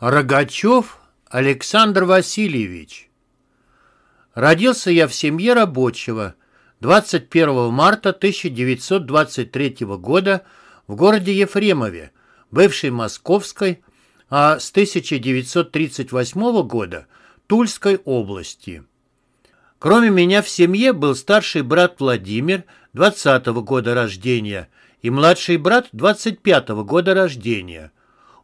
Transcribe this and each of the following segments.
Рогачев Александр Васильевич Родился я в семье рабочего 21 марта 1923 года в городе Ефремове, бывшей Московской, а с 1938 года Тульской области. Кроме меня в семье был старший брат Владимир 20 года рождения и младший брат 25 года рождения.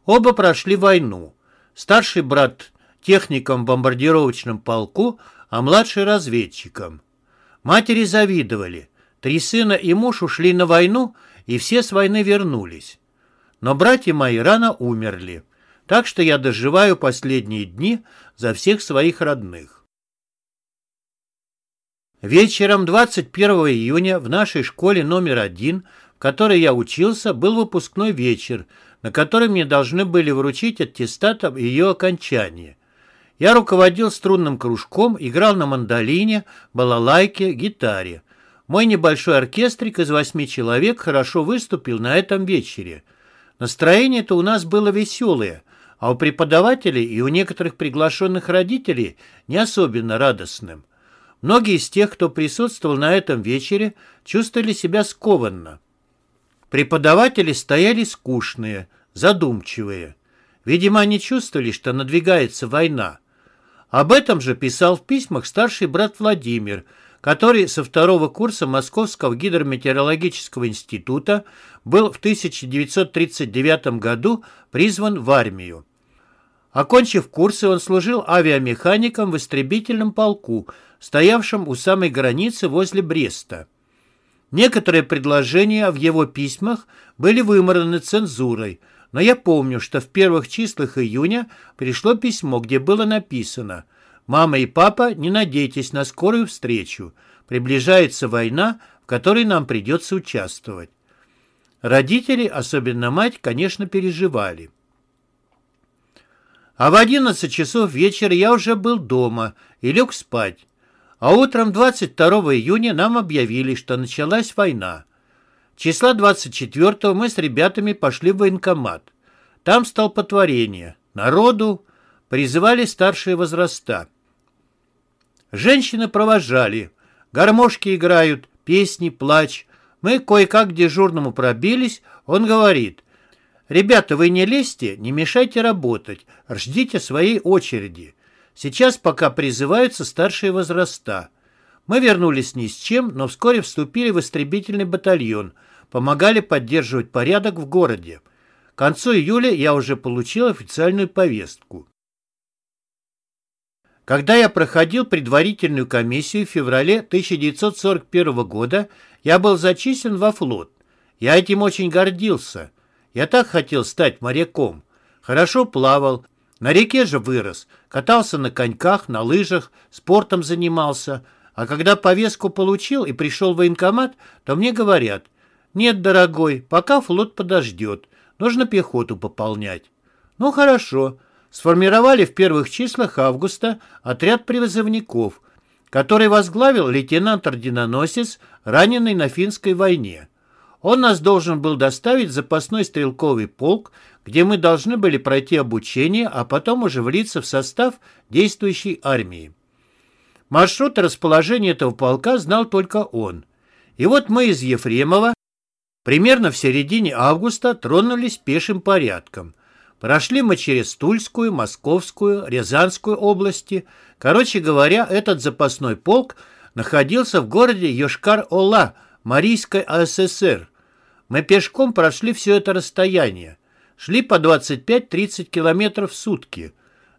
Оба прошли войну. Старший брат техником в бомбардировочном полку, а младший разведчиком. Матери завидовали. Три сына и муж ушли на войну, и все с войны вернулись. Но братья мои рано умерли, так что я доживаю последние дни за всех своих родных. Вечером 21 июня в нашей школе номер один, в которой я учился, был выпускной вечер, на которой мне должны были вручить аттестат об ее окончании. Я руководил струнным кружком, играл на мандолине, балалайке, гитаре. Мой небольшой оркестрик из восьми человек хорошо выступил на этом вечере. Настроение-то у нас было веселое, а у преподавателей и у некоторых приглашенных родителей не особенно радостным. Многие из тех, кто присутствовал на этом вечере, чувствовали себя скованно. Преподаватели стояли скучные, задумчивые. Видимо, они чувствовали, что надвигается война. Об этом же писал в письмах старший брат Владимир, который со второго курса Московского гидрометеорологического института был в 1939 году призван в армию. Окончив курсы, он служил авиамехаником в истребительном полку, стоявшем у самой границы возле Бреста. Некоторые предложения в его письмах были вымораны цензурой, но я помню, что в первых числах июня пришло письмо, где было написано «Мама и папа, не надейтесь на скорую встречу. Приближается война, в которой нам придется участвовать». Родители, особенно мать, конечно, переживали. А в 11 часов вечера я уже был дома и лег спать. А утром 22 июня нам объявили, что началась война. Числа 24 мы с ребятами пошли в военкомат. Там столпотворение. Народу призывали старшие возраста. Женщины провожали. Гармошки играют, песни, плач. Мы кое-как к дежурному пробились. Он говорит, «Ребята, вы не лезьте, не мешайте работать, ждите своей очереди». Сейчас пока призываются старшие возраста. Мы вернулись ни с чем, но вскоре вступили в истребительный батальон, помогали поддерживать порядок в городе. К концу июля я уже получил официальную повестку. Когда я проходил предварительную комиссию в феврале 1941 года, я был зачислен во флот. Я этим очень гордился. Я так хотел стать моряком. Хорошо плавал, на реке же вырос, катался на коньках, на лыжах, спортом занимался. А когда повестку получил и пришел в военкомат, то мне говорят, «Нет, дорогой, пока флот подождет, нужно пехоту пополнять». Ну, хорошо. Сформировали в первых числах августа отряд призывников, который возглавил лейтенант-орденоносец, раненый на финской войне. Он нас должен был доставить в запасной стрелковый полк, где мы должны были пройти обучение, а потом уже влиться в состав действующей армии. Маршрут и расположение этого полка знал только он. И вот мы из Ефремова примерно в середине августа тронулись пешим порядком. Прошли мы через Тульскую, Московскую, Рязанскую области. Короче говоря, этот запасной полк находился в городе Йошкар-Ола, Марийской АССР. Мы пешком прошли все это расстояние. Шли по 25-30 километров в сутки.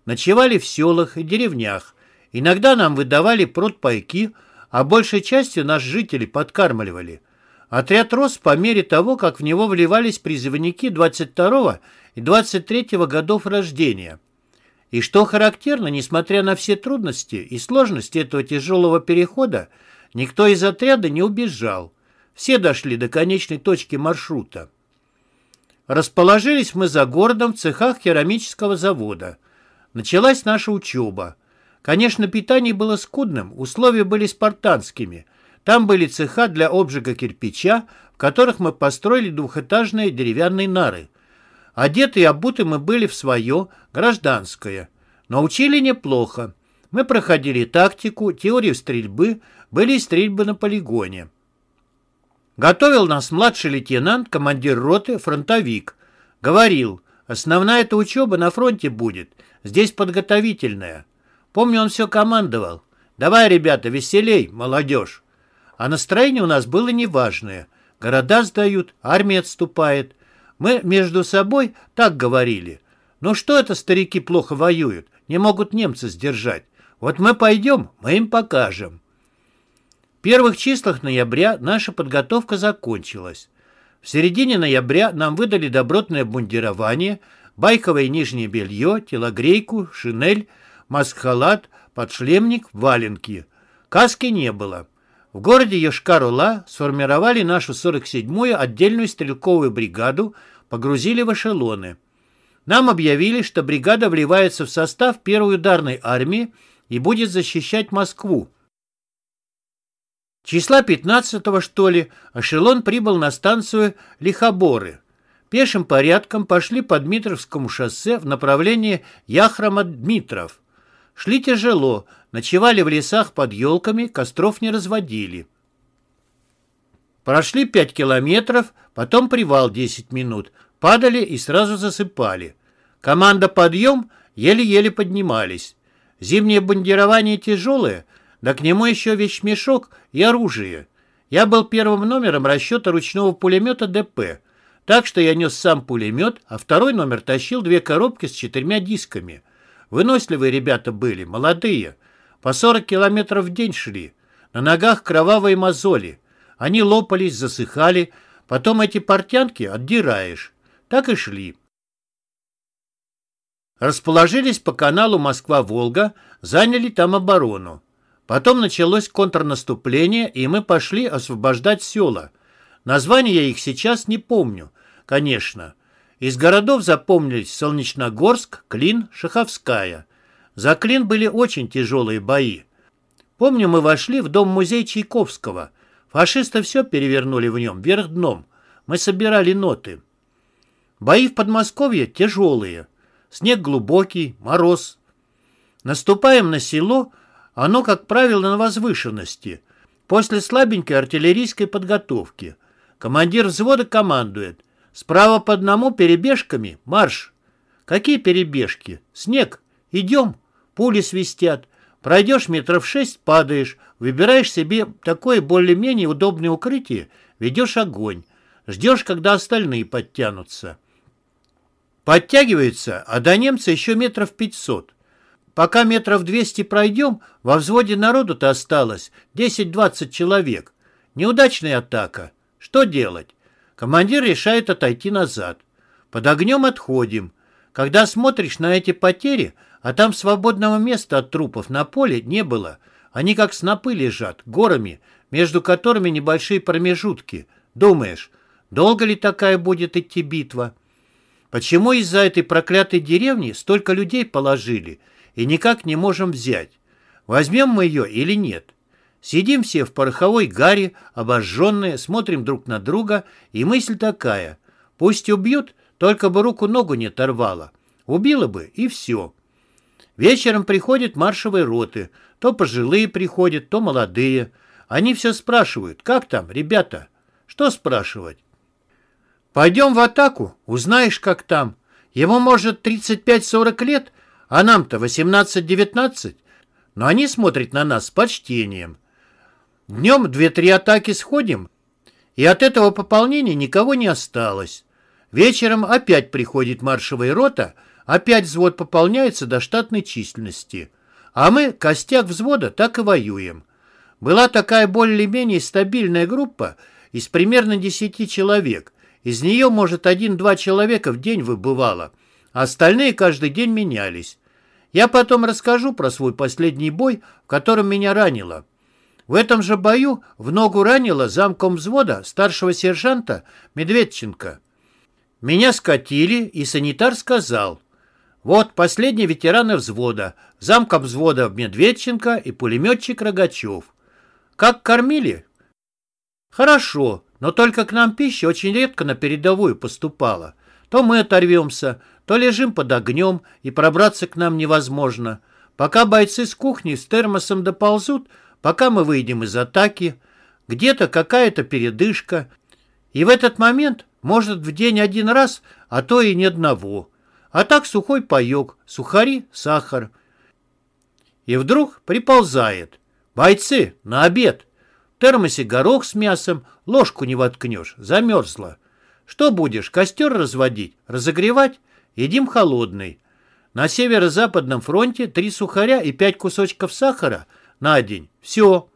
Ночевали в селах и деревнях. Иногда нам выдавали продпайки, а большей частью нас жители подкармливали. Отряд рос по мере того, как в него вливались призывники 22 и 23 годов рождения. И что характерно, несмотря на все трудности и сложности этого тяжелого перехода, никто из отряда не убежал. Все дошли до конечной точки маршрута. Расположились мы за городом в цехах керамического завода. Началась наша учеба. Конечно, питание было скудным, условия были спартанскими. Там были цеха для обжига кирпича, в которых мы построили двухэтажные деревянные нары. Одеты и обуты мы были в свое, гражданское. Но учили неплохо. Мы проходили тактику, теорию стрельбы, были стрельбы на полигоне. Готовил нас младший лейтенант, командир роты, фронтовик. Говорил, основная эта учеба на фронте будет, здесь подготовительная. Помню, он все командовал. Давай, ребята, веселей, молодежь. А настроение у нас было неважное. Города сдают, армия отступает. Мы между собой так говорили. Ну что это старики плохо воюют, не могут немцы сдержать. Вот мы пойдем, мы им покажем. В первых числах ноября наша подготовка закончилась. В середине ноября нам выдали добротное бундирование, байковое нижнее белье, телогрейку, шинель, маск-халат, подшлемник, валенки. Каски не было. В городе Йошкар-Ола сформировали нашу 47-ю отдельную стрелковую бригаду, погрузили в эшелоны. Нам объявили, что бригада вливается в состав первой ударной армии и будет защищать Москву. Числа 15-го, что ли, эшелон прибыл на станцию Лихоборы. Пешим порядком пошли по Дмитровскому шоссе в направлении Яхрома-Дмитров. Шли тяжело, ночевали в лесах под елками, костров не разводили. Прошли 5 километров, потом привал 10 минут, падали и сразу засыпали. Команда «Подъем» еле-еле поднимались. Зимнее бандирование тяжелое, да к нему еще вещмешок и оружие. Я был первым номером расчета ручного пулемета ДП, так что я нес сам пулемет, а второй номер тащил две коробки с четырьмя дисками. Выносливые ребята были, молодые. По 40 километров в день шли. На ногах кровавые мозоли. Они лопались, засыхали. Потом эти портянки отдираешь. Так и шли. Расположились по каналу Москва-Волга, заняли там оборону. Потом началось контрнаступление, и мы пошли освобождать села. Названия я их сейчас не помню, конечно. Из городов запомнились Солнечногорск, Клин, Шаховская. За Клин были очень тяжелые бои. Помню, мы вошли в дом-музей Чайковского. Фашисты все перевернули в нем, вверх дном. Мы собирали ноты. Бои в Подмосковье тяжелые. Снег глубокий, мороз. Наступаем на село, оно, как правило, на возвышенности. После слабенькой артиллерийской подготовки. Командир взвода командует. Справа по одному перебежками марш. Какие перебежки? Снег. Идем. Пули свистят. Пройдешь метров шесть, падаешь. Выбираешь себе такое более-менее удобное укрытие, ведешь огонь. Ждешь, когда остальные подтянутся. Подтягивается, а до немца еще метров пятьсот. Пока метров двести пройдем, во взводе народу-то осталось 10-20 человек. Неудачная атака. Что делать? Командир решает отойти назад. Под огнем отходим. Когда смотришь на эти потери, а там свободного места от трупов на поле не было, они как снопы лежат, горами, между которыми небольшие промежутки. Думаешь, долго ли такая будет идти битва? Почему из-за этой проклятой деревни столько людей положили и никак не можем взять? Возьмем мы ее или нет? Сидим все в пороховой гаре, обожженные, смотрим друг на друга, и мысль такая. Пусть убьют, только бы руку-ногу не оторвало. Убило бы, и все. Вечером приходят маршевые роты. То пожилые приходят, то молодые. Они все спрашивают, как там, ребята? Что спрашивать? Пойдем в атаку, узнаешь, как там. Ему, может, 35-40 лет, а нам-то 18-19. Но они смотрят на нас с почтением. Днем две-три атаки сходим, и от этого пополнения никого не осталось. Вечером опять приходит маршевая рота, опять взвод пополняется до штатной численности. А мы, костяк взвода, так и воюем. Была такая более-менее стабильная группа из примерно 10 человек – из нее, может, один-два человека в день выбывало, а остальные каждый день менялись. Я потом расскажу про свой последний бой, в котором меня ранило. В этом же бою в ногу ранило замком взвода старшего сержанта Медведченко. Меня скатили, и санитар сказал, вот последние ветераны взвода, замком взвода Медведченко и пулеметчик Рогачев. Как кормили? Хорошо, но только к нам пища очень редко на передовую поступала. То мы оторвемся, то лежим под огнем, и пробраться к нам невозможно. Пока бойцы с кухни с термосом доползут, пока мы выйдем из атаки, где-то какая-то передышка. И в этот момент, может, в день один раз, а то и ни одного. А так сухой паек, сухари, сахар. И вдруг приползает. «Бойцы, на обед!» В термосе горох с мясом, ложку не воткнешь, замерзла. Что будешь, костер разводить, разогревать? Едим холодный. На северо-западном фронте три сухаря и пять кусочков сахара на день. Все.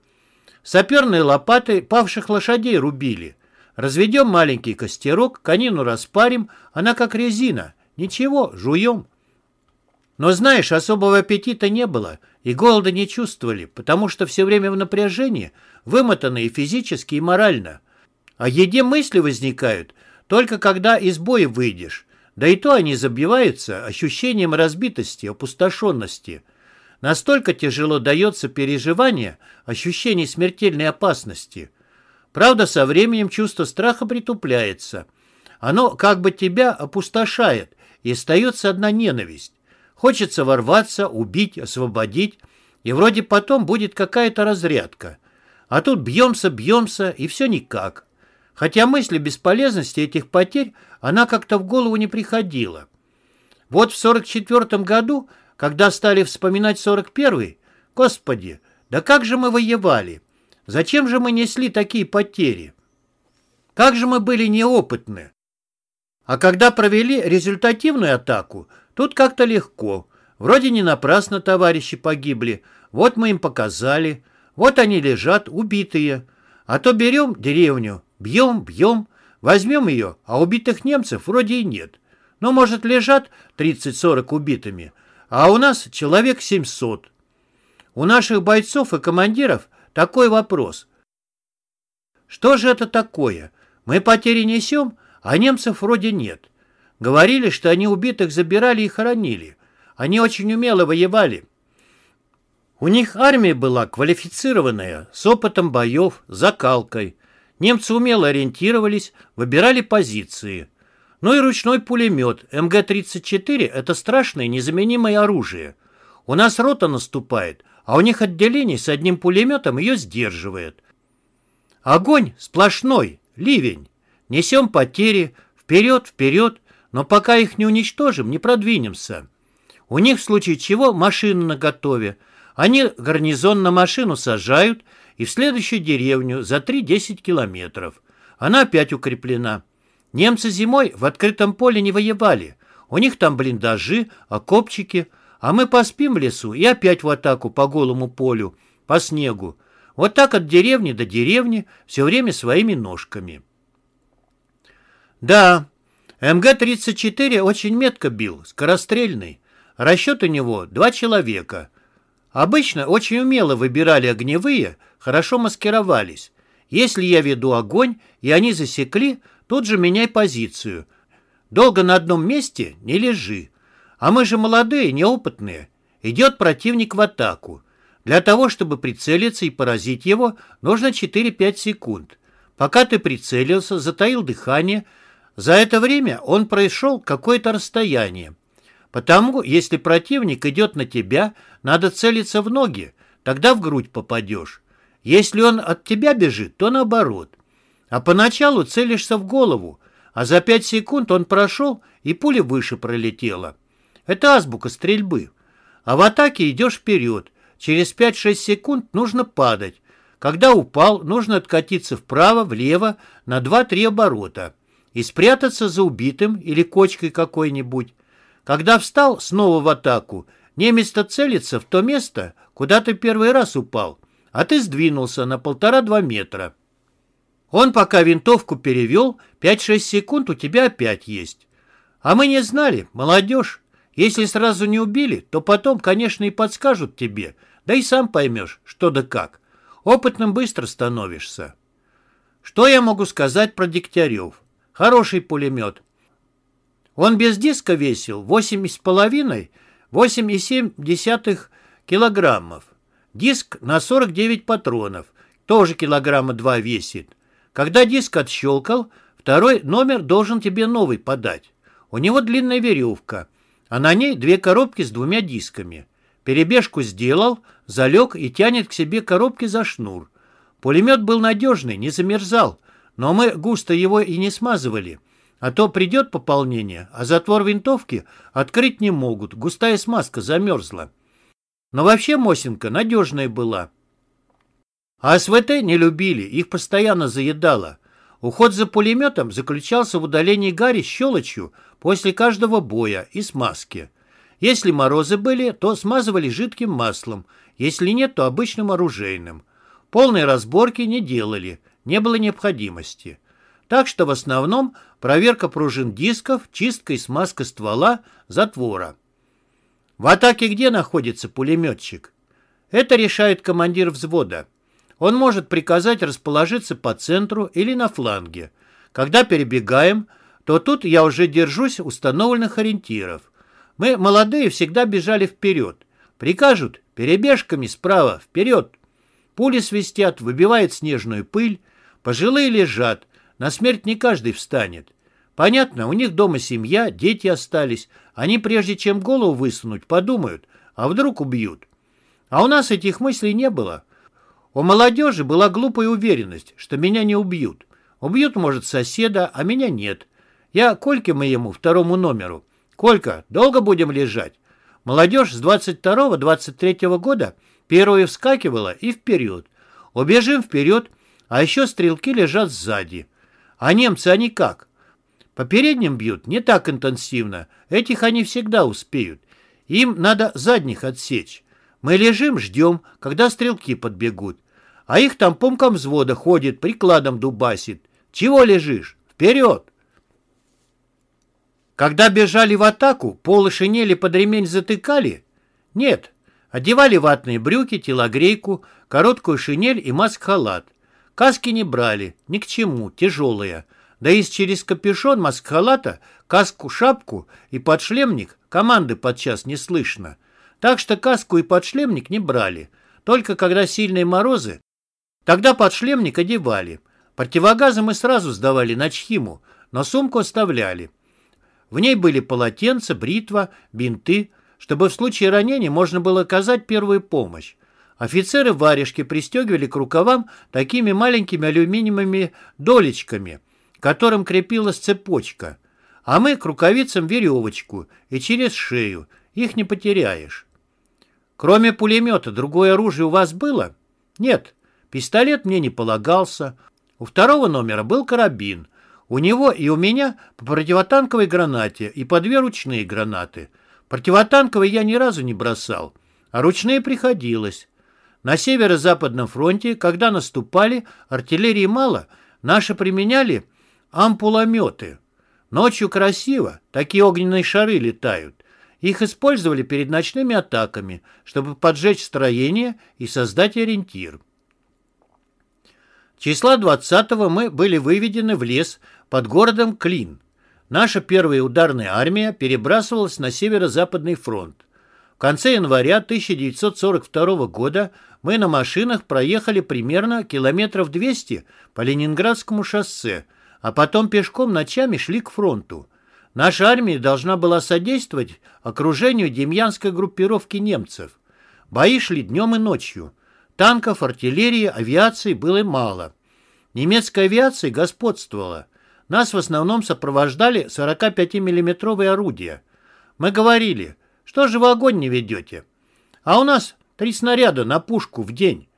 Саперные лопаты павших лошадей рубили. Разведем маленький костерок, конину распарим, она как резина. Ничего, жуем. Но знаешь, особого аппетита не было, и голода не чувствовали, потому что все время в напряжении, вымотаны и физически, и морально. О еде мысли возникают только когда из боя выйдешь. Да и то они забиваются ощущением разбитости, опустошенности. Настолько тяжело дается переживание ощущений смертельной опасности. Правда, со временем чувство страха притупляется. Оно как бы тебя опустошает, и остается одна ненависть. Хочется ворваться, убить, освободить, и вроде потом будет какая-то разрядка. А тут бьемся, бьемся, и все никак. Хотя мысль о бесполезности этих потерь, она как-то в голову не приходила. Вот в 44 году, когда стали вспоминать 41-й, господи, да как же мы воевали? Зачем же мы несли такие потери? Как же мы были неопытны? А когда провели результативную атаку, тут как-то легко. Вроде не напрасно товарищи погибли. Вот мы им показали. Вот они лежат, убитые. А то берем деревню, Бьем, бьем, возьмем ее, а убитых немцев вроде и нет. Ну, может, лежат 30-40 убитыми, а у нас человек 700. У наших бойцов и командиров такой вопрос. Что же это такое? Мы потери несем, а немцев вроде нет. Говорили, что они убитых забирали и хоронили. Они очень умело воевали. У них армия была квалифицированная, с опытом боев, закалкой. Немцы умело ориентировались, выбирали позиции. Ну и ручной пулемет МГ-34 – это страшное незаменимое оружие. У нас рота наступает, а у них отделение с одним пулеметом ее сдерживает. Огонь сплошной, ливень. Несем потери, вперед, вперед, но пока их не уничтожим, не продвинемся. У них в случае чего машины наготове. Они гарнизон на машину сажают – и в следующую деревню за 3-10 километров. Она опять укреплена. Немцы зимой в открытом поле не воевали. У них там блиндажи, окопчики, а мы поспим в лесу и опять в атаку по голому полю, по снегу. Вот так от деревни до деревни, все время своими ножками. Да, МГ-34 очень метко бил, скорострельный. Расчет у него два человека. Обычно очень умело выбирали огневые, хорошо маскировались. Если я веду огонь, и они засекли, тут же меняй позицию. Долго на одном месте не лежи. А мы же молодые, неопытные. Идет противник в атаку. Для того, чтобы прицелиться и поразить его, нужно 4-5 секунд. Пока ты прицелился, затаил дыхание, за это время он прошел какое-то расстояние. Потому, если противник идет на тебя, надо целиться в ноги, тогда в грудь попадешь. Если он от тебя бежит, то наоборот. А поначалу целишься в голову, а за пять секунд он прошел, и пуля выше пролетела. Это азбука стрельбы. А в атаке идешь вперед. Через 5-6 секунд нужно падать. Когда упал, нужно откатиться вправо, влево на 2-3 оборота и спрятаться за убитым или кочкой какой-нибудь. Когда встал снова в атаку, немец-то целится в то место, куда ты первый раз упал, а ты сдвинулся на полтора-два метра. Он пока винтовку перевел, 5-6 секунд у тебя опять есть. А мы не знали, молодежь. Если сразу не убили, то потом, конечно, и подскажут тебе, да и сам поймешь, что да как. Опытным быстро становишься. Что я могу сказать про Дегтярев? Хороший пулемет. Он без диска весил 8,5-8,7 килограммов. Диск на 49 патронов, тоже килограмма два весит. Когда диск отщелкал, второй номер должен тебе новый подать. У него длинная веревка, а на ней две коробки с двумя дисками. Перебежку сделал, залег и тянет к себе коробки за шнур. Пулемет был надежный, не замерзал, но мы густо его и не смазывали. А то придет пополнение, а затвор винтовки открыть не могут, густая смазка замерзла. Но вообще Мосинка надежная была. А СВТ не любили, их постоянно заедало. Уход за пулеметом заключался в удалении гари щелочью после каждого боя и смазки. Если морозы были, то смазывали жидким маслом, если нет, то обычным оружейным. Полной разборки не делали, не было необходимости. Так что в основном проверка пружин дисков, чистка и смазка ствола, затвора. В атаке где находится пулеметчик? Это решает командир взвода. Он может приказать расположиться по центру или на фланге. Когда перебегаем, то тут я уже держусь установленных ориентиров. Мы, молодые, всегда бежали вперед. Прикажут перебежками справа, вперед. Пули свистят, выбивает снежную пыль. Пожилые лежат, на смерть не каждый встанет. Понятно, у них дома семья, дети остались. Они, прежде чем голову высунуть, подумают, а вдруг убьют. А у нас этих мыслей не было. У молодежи была глупая уверенность, что меня не убьют. Убьют, может, соседа, а меня нет. Я Кольке моему, второму номеру. Колька, долго будем лежать? Молодежь с 22-23 года первая вскакивала и вперед. Убежим вперед, а еще стрелки лежат сзади. А немцы они как? По передним бьют не так интенсивно. Этих они всегда успеют. Им надо задних отсечь. Мы лежим, ждем, когда стрелки подбегут. А их там помком взвода ходит, прикладом дубасит. Чего лежишь? Вперед! Когда бежали в атаку, полы шинели под ремень затыкали? Нет. Одевали ватные брюки, телогрейку, короткую шинель и маск-халат. Каски не брали, ни к чему, тяжелые. Да и через капюшон маск-халата, каску-шапку и подшлемник команды подчас не слышно. Так что каску и подшлемник не брали. Только когда сильные морозы, Тогда подшлемник одевали. Противогазы мы сразу сдавали на чхиму, но сумку оставляли. В ней были полотенца, бритва, бинты, чтобы в случае ранения можно было оказать первую помощь. Офицеры варежки пристегивали к рукавам такими маленькими алюминиевыми долечками, к которым крепилась цепочка, а мы к рукавицам веревочку и через шею, их не потеряешь. Кроме пулемета, другое оружие у вас было? Нет, Пистолет мне не полагался. У второго номера был карабин. У него и у меня по противотанковой гранате и по две ручные гранаты. Противотанковые я ни разу не бросал, а ручные приходилось. На северо-западном фронте, когда наступали, артиллерии мало, наши применяли ампулометы. Ночью красиво, такие огненные шары летают. Их использовали перед ночными атаками, чтобы поджечь строение и создать ориентир. Числа 20-го мы были выведены в лес под городом Клин. Наша первая ударная армия перебрасывалась на северо-западный фронт. В конце января 1942 года мы на машинах проехали примерно километров 200 по Ленинградскому шоссе, а потом пешком ночами шли к фронту. Наша армия должна была содействовать окружению демьянской группировки немцев. Бои шли днем и ночью. Танков, артиллерии, авиации было мало. Немецкая авиация господствовала. Нас в основном сопровождали 45 миллиметровые орудия. Мы говорили, что же вы огонь не ведете? А у нас три снаряда на пушку в день.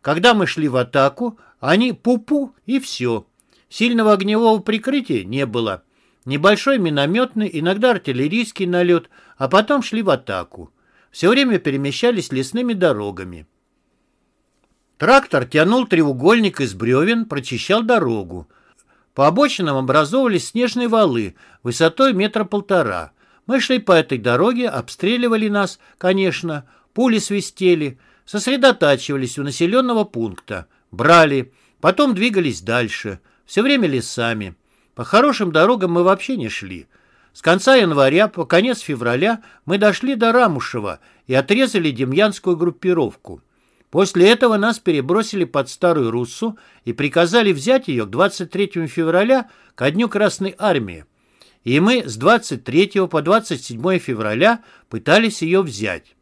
Когда мы шли в атаку, они пу-пу и все. Сильного огневого прикрытия не было. Небольшой минометный, иногда артиллерийский налет, а потом шли в атаку. Все время перемещались лесными дорогами. Трактор тянул треугольник из бревен, прочищал дорогу. По обочинам образовывались снежные валы высотой метра полтора. Мы шли по этой дороге, обстреливали нас, конечно, пули свистели, сосредотачивались у населенного пункта, брали, потом двигались дальше, все время лесами. По хорошим дорогам мы вообще не шли. С конца января по конец февраля мы дошли до Рамушева и отрезали демьянскую группировку. После этого нас перебросили под Старую Руссу и приказали взять ее к 23 февраля ко Дню Красной Армии. и мы с 23 по 27 февраля пытались ее взять.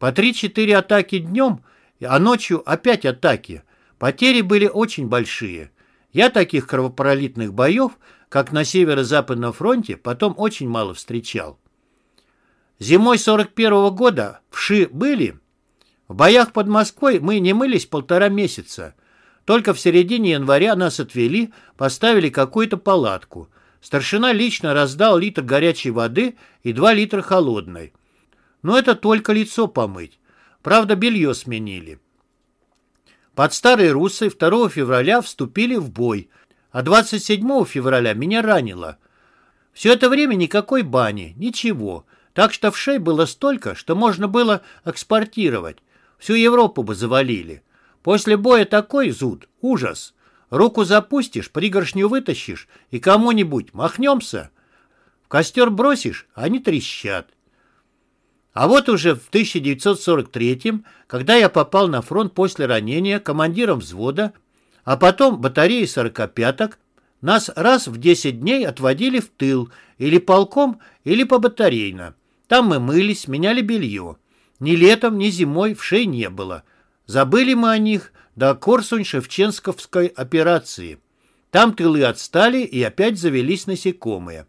По 3-4 атаки днем, а ночью опять атаки. Потери были очень большие. Я таких кровопролитных боев, как на Северо-Западном фронте, потом очень мало встречал. Зимой 41 -го года вши были. В боях под Москвой мы не мылись полтора месяца. Только в середине января нас отвели, поставили какую-то палатку. Старшина лично раздал литр горячей воды и два литра холодной. Но это только лицо помыть. Правда, белье сменили. Под Старой Руссой 2 февраля вступили в бой, а 27 февраля меня ранило. Все это время никакой бани, ничего. Так что вшей было столько, что можно было экспортировать. Всю Европу бы завалили. После боя такой зуд, ужас. Руку запустишь, пригоршню вытащишь и кому-нибудь махнемся. В костер бросишь, они трещат. А вот уже в 1943 когда я попал на фронт после ранения командиром взвода, а потом батареи сорокопяток, нас раз в 10 дней отводили в тыл, или полком, или по батарейно. Там мы мылись, меняли белье. Ни летом, ни зимой в шее не было. Забыли мы о них до Корсунь-Шевченсковской операции. Там тылы отстали и опять завелись насекомые.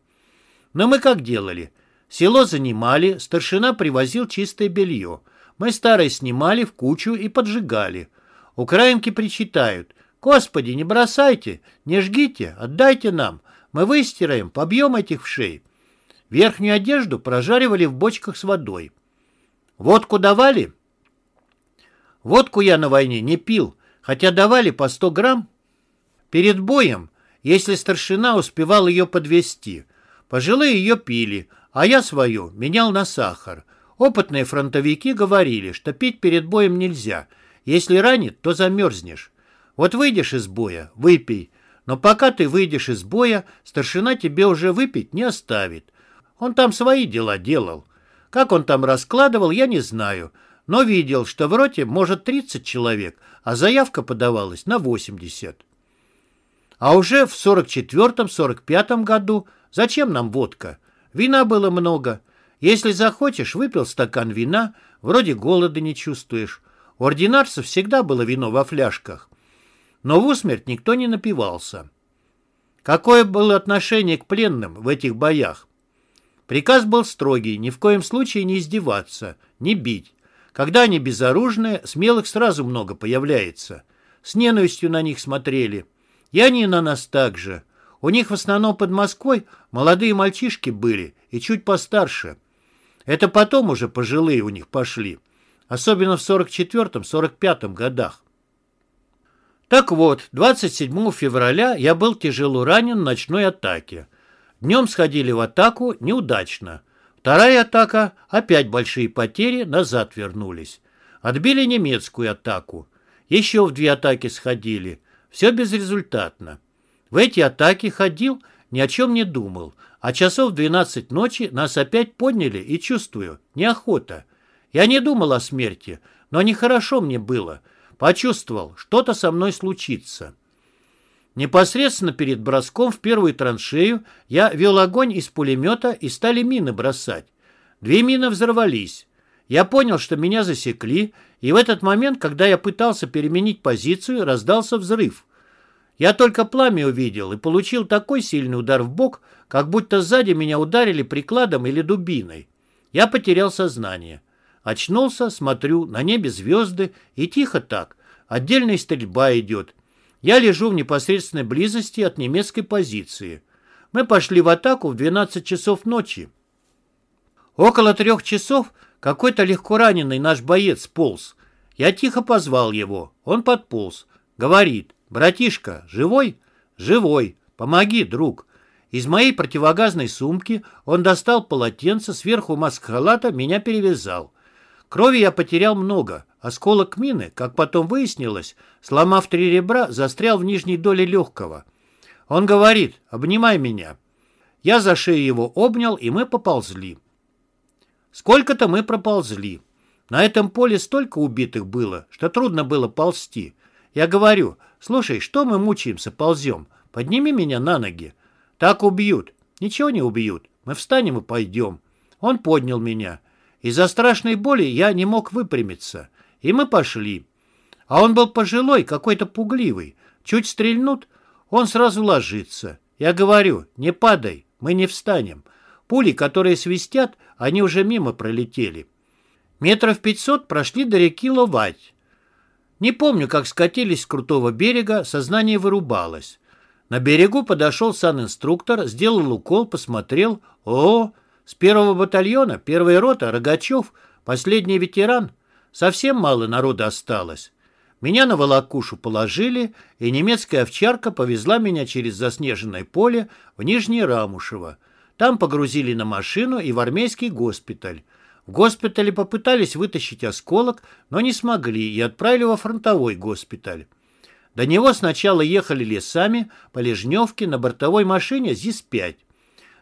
Но мы как делали? Село занимали, старшина привозил чистое белье. Мы старое снимали в кучу и поджигали. Украинки причитают. «Господи, не бросайте, не жгите, отдайте нам. Мы выстираем, побьем этих вшей». Верхнюю одежду прожаривали в бочках с водой. Водку давали? Водку я на войне не пил, хотя давали по 100 грамм. Перед боем, если старшина успевал ее подвести. Пожилые ее пили, а я свою менял на сахар. Опытные фронтовики говорили, что пить перед боем нельзя. Если ранит, то замерзнешь. Вот выйдешь из боя, выпей. Но пока ты выйдешь из боя, старшина тебе уже выпить не оставит. Он там свои дела делал. Как он там раскладывал, я не знаю, но видел, что в роте может 30 человек, а заявка подавалась на 80. А уже в 44-45 году зачем нам водка? Вина было много. Если захочешь, выпил стакан вина, вроде голода не чувствуешь. У ординарцев всегда было вино во фляжках. Но в усмерть никто не напивался. Какое было отношение к пленным в этих боях? Приказ был строгий, ни в коем случае не издеваться, не бить. Когда они безоружные, смелых сразу много появляется. С ненавистью на них смотрели. И они на нас также. У них в основном под Москвой молодые мальчишки были и чуть постарше. Это потом уже пожилые у них пошли. Особенно в 44-45 годах. Так вот, 27 февраля я был тяжело ранен в ночной атаке. Днем сходили в атаку неудачно. Вторая атака, опять большие потери, назад вернулись. Отбили немецкую атаку. Еще в две атаки сходили. Все безрезультатно. В эти атаки ходил, ни о чем не думал. А часов 12 ночи нас опять подняли и чувствую, неохота. Я не думал о смерти, но нехорошо мне было. Почувствовал, что-то со мной случится. Непосредственно перед броском в первую траншею я вел огонь из пулемета и стали мины бросать. Две мины взорвались. Я понял, что меня засекли, и в этот момент, когда я пытался переменить позицию, раздался взрыв. Я только пламя увидел и получил такой сильный удар в бок, как будто сзади меня ударили прикладом или дубиной. Я потерял сознание. Очнулся, смотрю, на небе звезды, и тихо так. Отдельная стрельба идет. Я лежу в непосредственной близости от немецкой позиции. Мы пошли в атаку в 12 часов ночи. Около трех часов какой-то легко раненый наш боец полз. Я тихо позвал его. Он подполз. Говорит, братишка, живой? Живой. Помоги, друг. Из моей противогазной сумки он достал полотенце, сверху маск-халата меня перевязал. Крови я потерял много. Осколок мины, как потом выяснилось, сломав три ребра, застрял в нижней доле легкого. Он говорит «обнимай меня». Я за шею его обнял, и мы поползли. Сколько-то мы проползли. На этом поле столько убитых было, что трудно было ползти. Я говорю, слушай, что мы мучаемся, ползем? Подними меня на ноги. Так убьют. Ничего не убьют. Мы встанем и пойдем. Он поднял меня. Из-за страшной боли я не мог выпрямиться. И мы пошли. А он был пожилой, какой-то пугливый. Чуть стрельнут, он сразу ложится. Я говорю, не падай, мы не встанем. Пули, которые свистят, они уже мимо пролетели. Метров пятьсот прошли до реки Ловать. Не помню, как скатились с крутого берега, сознание вырубалось. На берегу подошел санинструктор, сделал укол, посмотрел. О, с первого батальона, первая рота, Рогачев, последний ветеран. Совсем мало народа осталось. Меня на волокушу положили, и немецкая овчарка повезла меня через заснеженное поле в Нижнее Рамушево. Там погрузили на машину и в армейский госпиталь. В госпитале попытались вытащить осколок, но не смогли и отправили во фронтовой госпиталь. До него сначала ехали лесами по Лежневке на бортовой машине ЗИС-5.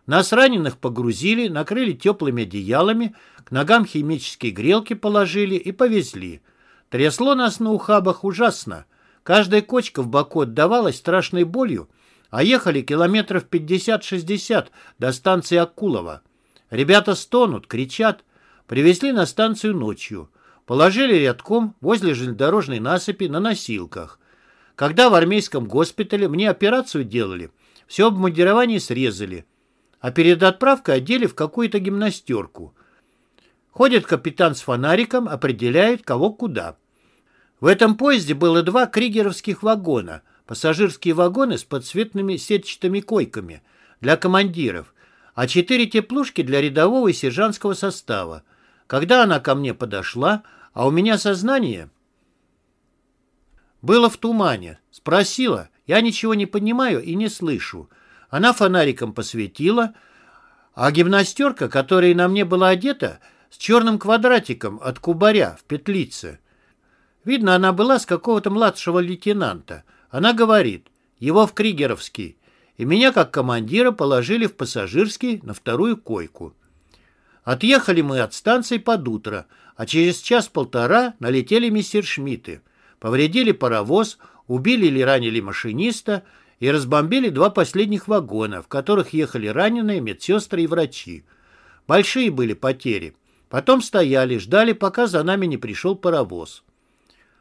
Нас раненых погрузили, накрыли теплыми одеялами, к ногам химические грелки положили и повезли. Трясло нас на ухабах ужасно. Каждая кочка в боку отдавалась страшной болью, а ехали километров 50-60 до станции Акулова. Ребята стонут, кричат. Привезли на станцию ночью. Положили рядком возле железнодорожной насыпи на носилках. Когда в армейском госпитале мне операцию делали, все обмундирование срезали, а перед отправкой одели в какую-то гимнастерку. Ходит капитан с фонариком, определяет, кого куда. В этом поезде было два кригеровских вагона, пассажирские вагоны с подсветными сетчатыми койками для командиров, а четыре теплушки для рядового и сержантского состава. Когда она ко мне подошла, а у меня сознание было в тумане, спросила, я ничего не понимаю и не слышу. Она фонариком посветила, а гимнастерка, которая на мне была одета, с черным квадратиком от кубаря в петлице. Видно, она была с какого-то младшего лейтенанта. Она говорит, его в Кригеровский. И меня, как командира, положили в пассажирский на вторую койку. Отъехали мы от станции под утро, а через час-полтора налетели мессершмитты. Повредили паровоз, убили или ранили машиниста и разбомбили два последних вагона, в которых ехали раненые медсестры и врачи. Большие были потери. Потом стояли, ждали, пока за нами не пришел паровоз.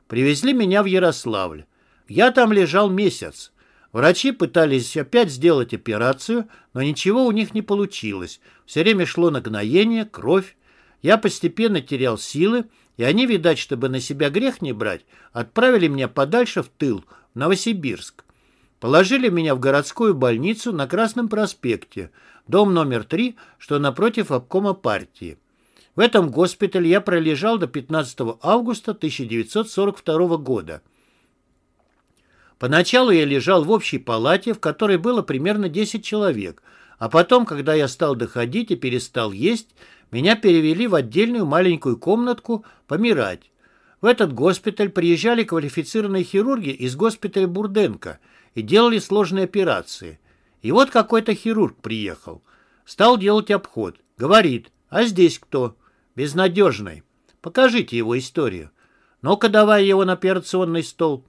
Привезли меня в Ярославль. Я там лежал месяц. Врачи пытались опять сделать операцию, но ничего у них не получилось. Все время шло нагноение, кровь. Я постепенно терял силы, и они, видать, чтобы на себя грех не брать, отправили меня подальше в тыл, в Новосибирск. Положили меня в городскую больницу на Красном проспекте, дом номер 3, что напротив обкома партии. В этом госпитале я пролежал до 15 августа 1942 года. Поначалу я лежал в общей палате, в которой было примерно 10 человек, а потом, когда я стал доходить и перестал есть, меня перевели в отдельную маленькую комнатку помирать. В этот госпиталь приезжали квалифицированные хирурги из госпиталя Бурденко и делали сложные операции. И вот какой-то хирург приехал. Стал делать обход. Говорит, а здесь кто? Безнадежный. Покажите его историю. Ну-ка давай его на операционный стол.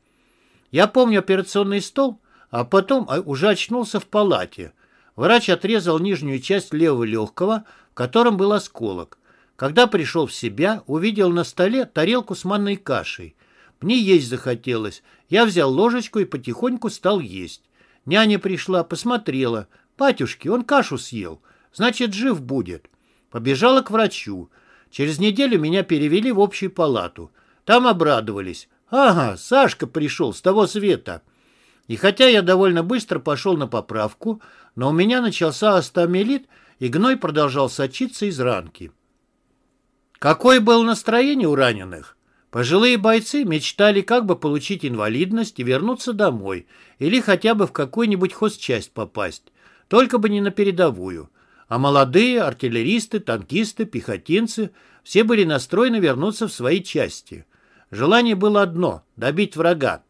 Я помню операционный стол, а потом а, уже очнулся в палате. Врач отрезал нижнюю часть левого легкого, в котором был осколок. Когда пришел в себя, увидел на столе тарелку с манной кашей. Мне есть захотелось. Я взял ложечку и потихоньку стал есть. Няня пришла, посмотрела. «Батюшки, он кашу съел. Значит, жив будет». Побежала к врачу. Через неделю меня перевели в общую палату. Там обрадовались. Ага, Сашка пришел с того света. И хотя я довольно быстро пошел на поправку, но у меня начался астамелит, и гной продолжал сочиться из ранки. Какое было настроение у раненых? Пожилые бойцы мечтали как бы получить инвалидность и вернуться домой, или хотя бы в какую-нибудь хозчасть попасть, только бы не на передовую. А молодые артиллеристы, танкисты, пехотинцы все были настроены вернуться в свои части. Желание было одно — добить врага.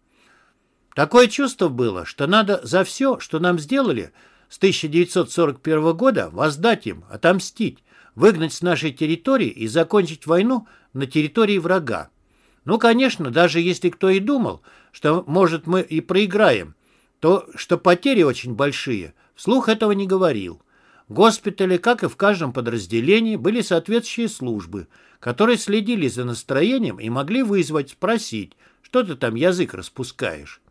Такое чувство было, что надо за все, что нам сделали с 1941 года, воздать им, отомстить, выгнать с нашей территории и закончить войну на территории врага. Ну, конечно, даже если кто и думал, что, может, мы и проиграем, то, что потери очень большие, вслух этого не говорил. В госпитале, как и в каждом подразделении, были соответствующие службы, которые следили за настроением и могли вызвать, спросить, что ты там язык распускаешь.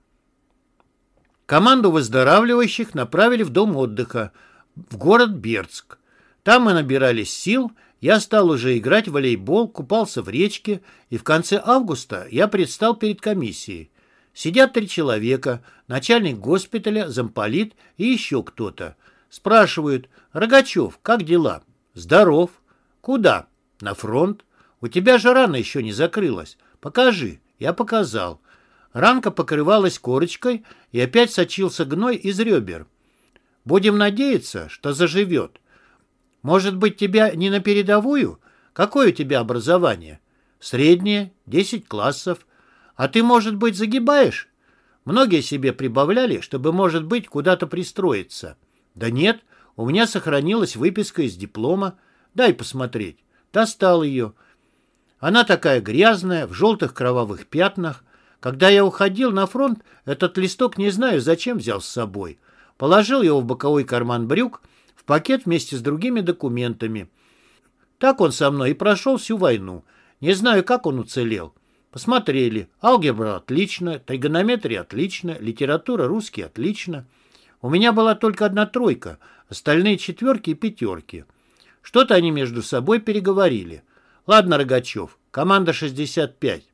Команду выздоравливающих направили в дом отдыха, в город Бердск. Там мы набирались сил, я стал уже играть в волейбол, купался в речке, и в конце августа я предстал перед комиссией. Сидят три человека, начальник госпиталя, замполит и еще кто-то. Спрашивают, Рогачев, как дела? Здоров. Куда? На фронт. У тебя же рана еще не закрылась. Покажи. Я показал. Ранка покрывалась корочкой, и опять сочился гной из ребер. Будем надеяться, что заживет. Может быть, тебя не на передовую? Какое у тебя образование? Среднее, 10 классов. А ты, может быть, загибаешь? Многие себе прибавляли, чтобы, может быть, куда-то пристроиться. Да нет, у меня сохранилась выписка из диплома. Дай посмотреть. Достал ее. Она такая грязная, в желтых кровавых пятнах. Когда я уходил на фронт, этот листок не знаю, зачем взял с собой. Положил его в боковой карман брюк, пакет вместе с другими документами. Так он со мной и прошел всю войну. Не знаю, как он уцелел. Посмотрели. Алгебра отлично, тригонометрия отлично, литература русский отлично. У меня была только одна тройка, остальные четверки и пятерки. Что-то они между собой переговорили. Ладно, Рогачев, команда 65.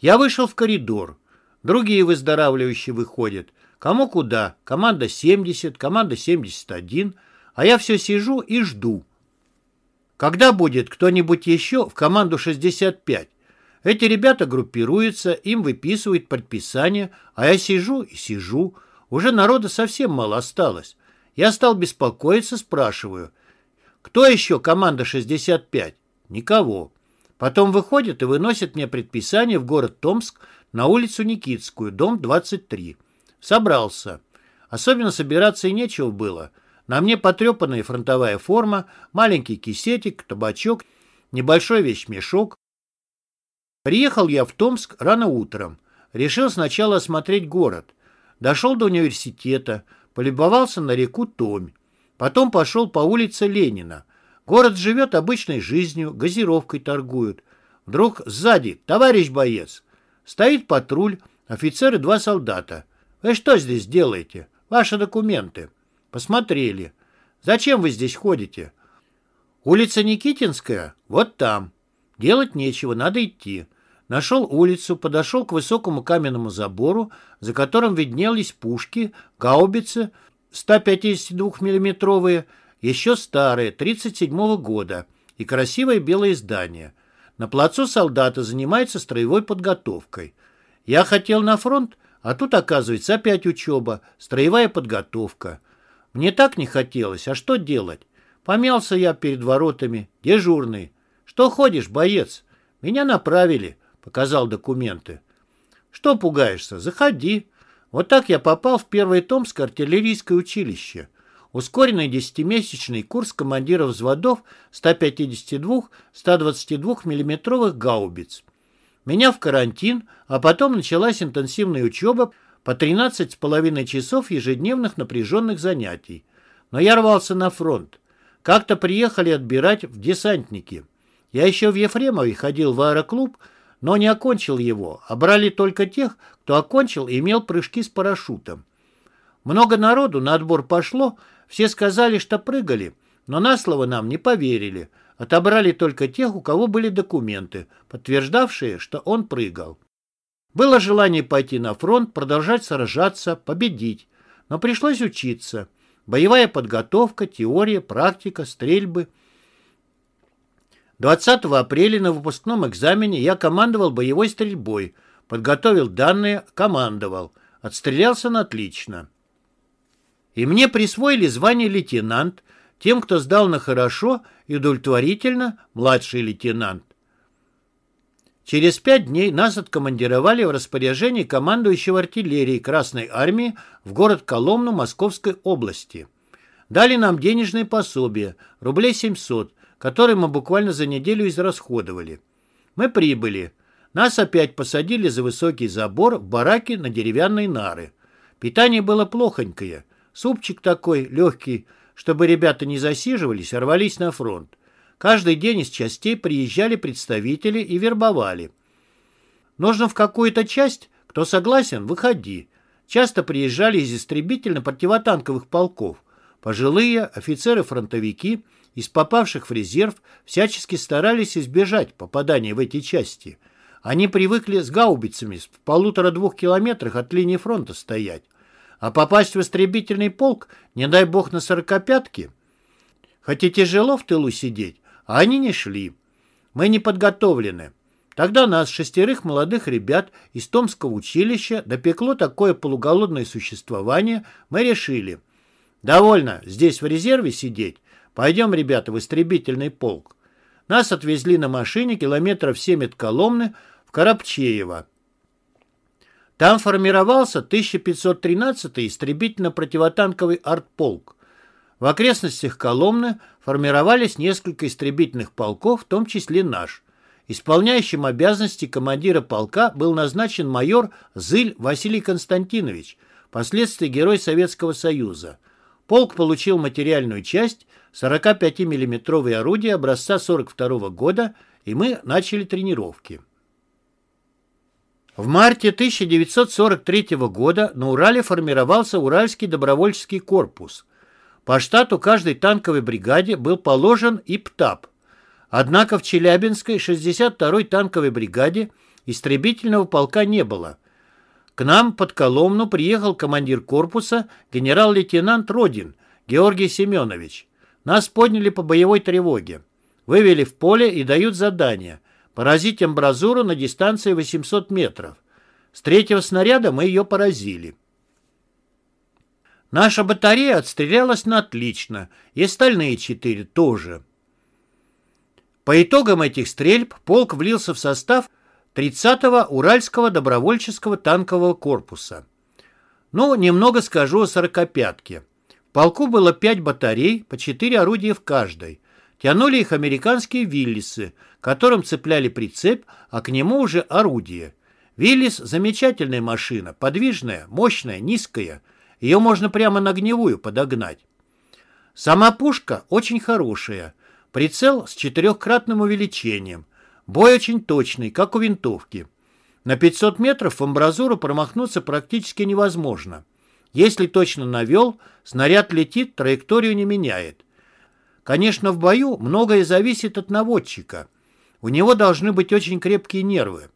Я вышел в коридор. Другие выздоравливающие выходят. Кому куда? Команда 70, команда 71. А я все сижу и жду. Когда будет кто-нибудь еще в команду 65? Эти ребята группируются, им выписывают предписание, а я сижу и сижу. Уже народа совсем мало осталось. Я стал беспокоиться, спрашиваю. Кто еще команда 65? Никого. Потом выходит и выносит мне предписание в город Томск на улицу Никитскую, дом 23. Собрался. Особенно собираться и нечего было. На мне потрепанная фронтовая форма, маленький кисетик, табачок, небольшой вещмешок. Приехал я в Томск рано утром. Решил сначала осмотреть город. Дошел до университета, полюбовался на реку Томь. Потом пошел по улице Ленина. Город живет обычной жизнью, газировкой торгуют. Вдруг сзади, товарищ боец. Стоит патруль, офицер и два солдата. Вы что здесь делаете? Ваши документы. Посмотрели. Зачем вы здесь ходите? Улица Никитинская? Вот там. Делать нечего, надо идти. Нашел улицу, подошел к высокому каменному забору, за которым виднелись пушки, гаубицы 152-миллиметровые, еще старые, 37-го года, и красивое белое здание. На плацу солдаты занимаются строевой подготовкой. Я хотел на фронт, а тут, оказывается, опять учеба, строевая подготовка. Мне так не хотелось, а что делать? Помялся я перед воротами, дежурный. Что ходишь, боец? Меня направили показал документы. Что пугаешься? Заходи. Вот так я попал в первое Томское артиллерийское училище. Ускоренный десятимесячный курс командиров взводов 152-122 миллиметровых гаубиц. Меня в карантин, а потом началась интенсивная учеба по 13,5 часов ежедневных напряженных занятий. Но я рвался на фронт. Как-то приехали отбирать в десантники. Я еще в Ефремове ходил в аэроклуб, но не окончил его, а брали только тех, кто окончил и имел прыжки с парашютом. Много народу на отбор пошло, все сказали, что прыгали, но на слово нам не поверили. Отобрали только тех, у кого были документы, подтверждавшие, что он прыгал. Было желание пойти на фронт, продолжать сражаться, победить, но пришлось учиться. Боевая подготовка, теория, практика, стрельбы – 20 апреля на выпускном экзамене я командовал боевой стрельбой, подготовил данные, командовал. Отстрелялся на отлично. И мне присвоили звание лейтенант, тем, кто сдал на хорошо и удовлетворительно младший лейтенант. Через пять дней нас откомандировали в распоряжение командующего артиллерии Красной Армии в город Коломну Московской области. Дали нам денежные пособия, рублей 700, который мы буквально за неделю израсходовали. Мы прибыли. Нас опять посадили за высокий забор в бараке на деревянные нары. Питание было плохонькое. Супчик такой, легкий, чтобы ребята не засиживались, а рвались на фронт. Каждый день из частей приезжали представители и вербовали. Нужно в какую-то часть, кто согласен, выходи. Часто приезжали из истребительно-противотанковых полков. Пожилые офицеры-фронтовики из попавших в резерв всячески старались избежать попадания в эти части. Они привыкли с гаубицами в полутора-двух километрах от линии фронта стоять. А попасть в истребительный полк, не дай бог на сорокопятке, хоть и тяжело в тылу сидеть, а они не шли. Мы не подготовлены. Тогда нас, шестерых молодых ребят из Томского училища, допекло такое полуголодное существование, мы решили. Довольно здесь в резерве сидеть. Пойдем, ребята, в истребительный полк. Нас отвезли на машине километров семь от Коломны в Коробчеево. Там формировался 1513-й истребительно-противотанковый артполк. В окрестностях Коломны формировались несколько истребительных полков, в том числе наш. Исполняющим обязанности командира полка был назначен майор Зыль Василий Константинович, впоследствии Герой Советского Союза. Полк получил материальную часть 45 миллиметровые орудия образца 42 года, и мы начали тренировки. В марте 1943 года на Урале формировался Уральский добровольческий корпус. По штату каждой танковой бригаде был положен и ПТАП. Однако в Челябинской 62-й танковой бригаде истребительного полка не было. К нам под Коломну приехал командир корпуса генерал-лейтенант Родин Георгий Семенович. Нас подняли по боевой тревоге. Вывели в поле и дают задание поразить амбразуру на дистанции 800 метров. С третьего снаряда мы ее поразили. Наша батарея отстрелялась на отлично, и остальные четыре тоже. По итогам этих стрельб полк влился в состав 30-го Уральского добровольческого танкового корпуса. Ну, немного скажу о сорокопятке. В полку было пять батарей, по четыре орудия в каждой. Тянули их американские «Виллисы», которым цепляли прицеп, а к нему уже орудие. «Виллис» — замечательная машина, подвижная, мощная, низкая. Ее можно прямо на огневую подогнать. Сама пушка очень хорошая. Прицел с четырехкратным увеличением. Бой очень точный, как у винтовки. На 500 метров в амбразуру промахнуться практически невозможно. Если точно навел, снаряд летит, траекторию не меняет. Конечно, в бою многое зависит от наводчика. У него должны быть очень крепкие нервы.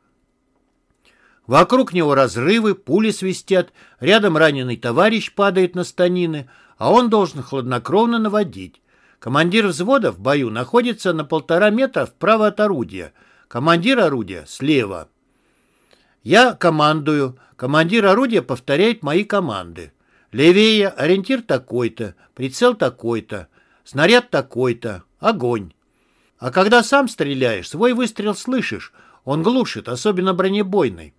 Вокруг него разрывы, пули свистят, рядом раненый товарищ падает на станины, а он должен хладнокровно наводить. Командир взвода в бою находится на полтора метра вправо от орудия, командир орудия слева. Я командую, командир орудия повторяет мои команды. Левее ориентир такой-то, прицел такой-то. Снаряд такой-то. Огонь. А когда сам стреляешь, свой выстрел слышишь. Он глушит, особенно бронебойный.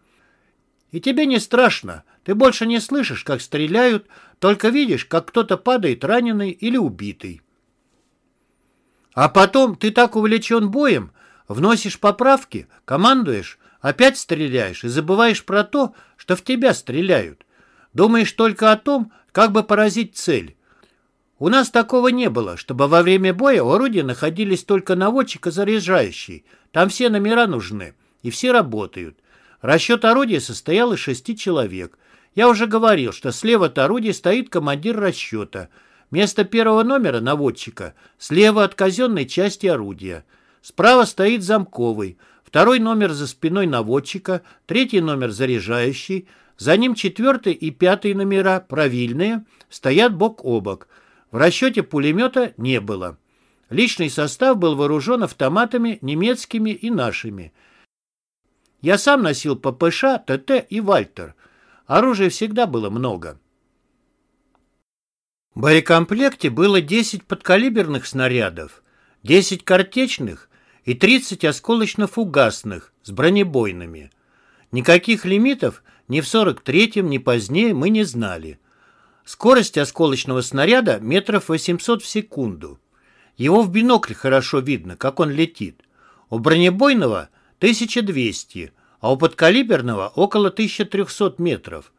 И тебе не страшно. Ты больше не слышишь, как стреляют, только видишь, как кто-то падает раненый или убитый. А потом ты так увлечен боем, вносишь поправки, командуешь, опять стреляешь и забываешь про то, что в тебя стреляют. Думаешь только о том, как бы поразить цель. У нас такого не было, чтобы во время боя у орудия находились только наводчик и заряжающий. Там все номера нужны, и все работают. Расчет орудия состоял из шести человек. Я уже говорил, что слева от орудия стоит командир расчета. Место первого номера наводчика слева от казенной части орудия. Справа стоит замковый, второй номер за спиной наводчика, третий номер заряжающий, за ним четвертый и пятый номера, правильные, стоят бок о бок. В расчете пулемета не было. Личный состав был вооружен автоматами немецкими и нашими. Я сам носил ППШ, ТТ и Вальтер. Оружия всегда было много. В боекомплекте было 10 подкалиберных снарядов, 10 картечных и 30 осколочно-фугасных с бронебойными. Никаких лимитов ни в 43-м, ни позднее мы не знали. Скорость осколочного снаряда метров 800 в секунду. Его в бинокль хорошо видно, как он летит. У бронебойного 1200, а у подкалиберного около 1300 метров.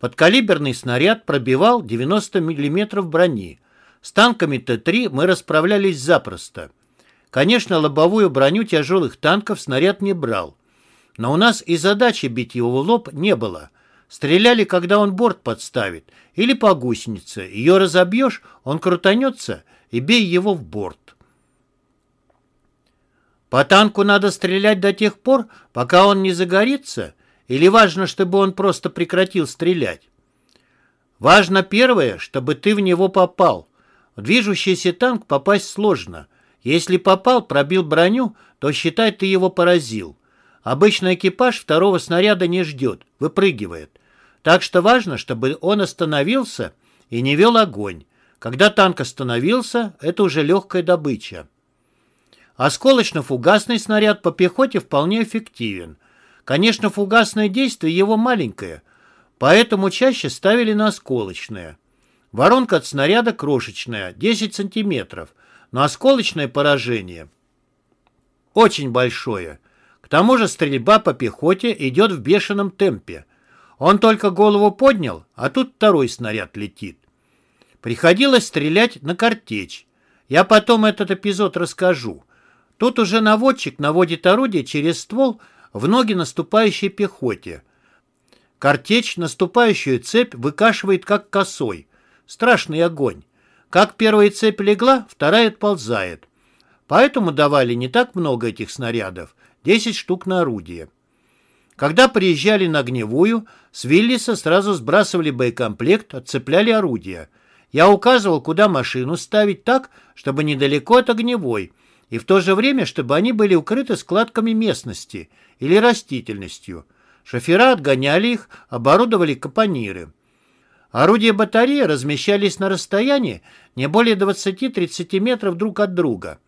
Подкалиберный снаряд пробивал 90 мм брони. С танками Т-3 мы расправлялись запросто. Конечно, лобовую броню тяжелых танков снаряд не брал. Но у нас и задачи бить его в лоб не было. Стреляли, когда он борт подставит, или по гусенице. Ее разобьешь, он крутанется, и бей его в борт. По танку надо стрелять до тех пор, пока он не загорится, или важно, чтобы он просто прекратил стрелять? Важно первое, чтобы ты в него попал. В движущийся танк попасть сложно. Если попал, пробил броню, то считай, ты его поразил. Обычно экипаж второго снаряда не ждет, выпрыгивает. Так что важно, чтобы он остановился и не вел огонь. Когда танк остановился, это уже легкая добыча. Осколочно-фугасный снаряд по пехоте вполне эффективен. Конечно, фугасное действие его маленькое, поэтому чаще ставили на осколочное. Воронка от снаряда крошечная, 10 сантиметров, но осколочное поражение очень большое. К тому же стрельба по пехоте идет в бешеном темпе. Он только голову поднял, а тут второй снаряд летит. Приходилось стрелять на картечь. Я потом этот эпизод расскажу. Тут уже наводчик наводит орудие через ствол в ноги наступающей пехоте. Картечь наступающую цепь выкашивает как косой. Страшный огонь. Как первая цепь легла, вторая отползает. Поэтому давали не так много этих снарядов, 10 штук на орудие. Когда приезжали на огневую, с Виллиса сразу сбрасывали боекомплект, отцепляли орудия. Я указывал, куда машину ставить так, чтобы недалеко от огневой, и в то же время, чтобы они были укрыты складками местности или растительностью. Шофера отгоняли их, оборудовали капониры. Орудия батареи размещались на расстоянии не более 20-30 метров друг от друга,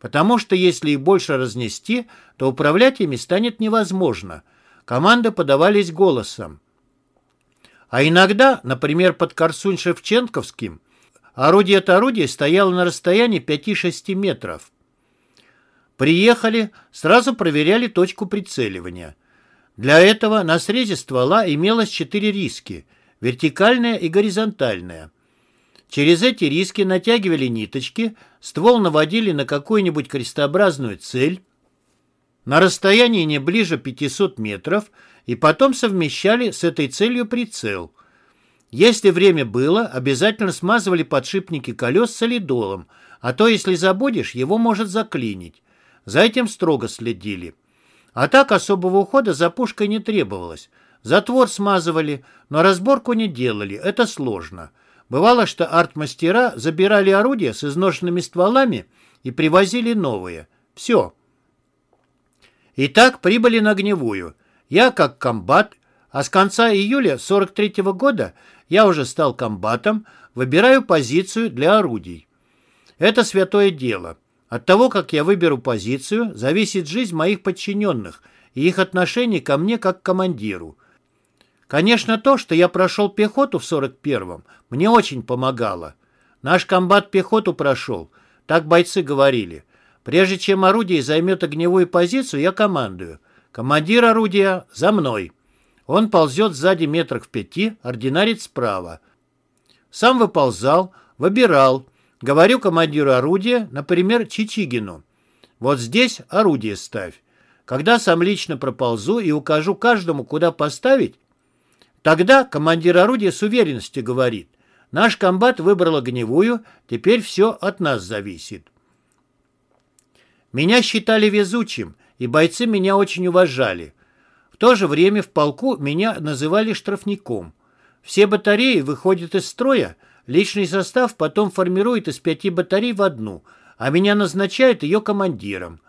потому что если их больше разнести, то управлять ими станет невозможно. Команды подавались голосом. А иногда, например, под Корсунь-Шевченковским, орудие от орудия стояло на расстоянии 5-6 метров. Приехали, сразу проверяли точку прицеливания. Для этого на срезе ствола имелось четыре риски – вертикальная и горизонтальная. Через эти риски натягивали ниточки, ствол наводили на какую-нибудь крестообразную цель на расстоянии не ближе 500 метров и потом совмещали с этой целью прицел. Если время было, обязательно смазывали подшипники колес солидолом, а то, если забудешь, его может заклинить. За этим строго следили. А так особого ухода за пушкой не требовалось. Затвор смазывали, но разборку не делали, это сложно. Бывало, что артмастера забирали орудия с изношенными стволами и привозили новые. Все. Итак, прибыли на огневую. Я как комбат, а с конца июля 43 -го года я уже стал комбатом, выбираю позицию для орудий. Это святое дело. От того, как я выберу позицию, зависит жизнь моих подчиненных и их отношение ко мне как к командиру. Конечно, то, что я прошел пехоту в 41-м, мне очень помогало. Наш комбат пехоту прошел, так бойцы говорили. Прежде чем орудие займет огневую позицию, я командую. Командир орудия за мной. Он ползет сзади метрах в пяти, ординарец справа. Сам выползал, выбирал, Говорю командиру орудия, например, Чичигину. Вот здесь орудие ставь. Когда сам лично проползу и укажу каждому, куда поставить, тогда командир орудия с уверенностью говорит, наш комбат выбрал огневую, теперь все от нас зависит. Меня считали везучим, и бойцы меня очень уважали. В то же время в полку меня называли штрафником. Все батареи выходят из строя, Личный состав потом формирует из пяти батарей в одну, а меня назначают ее командиром.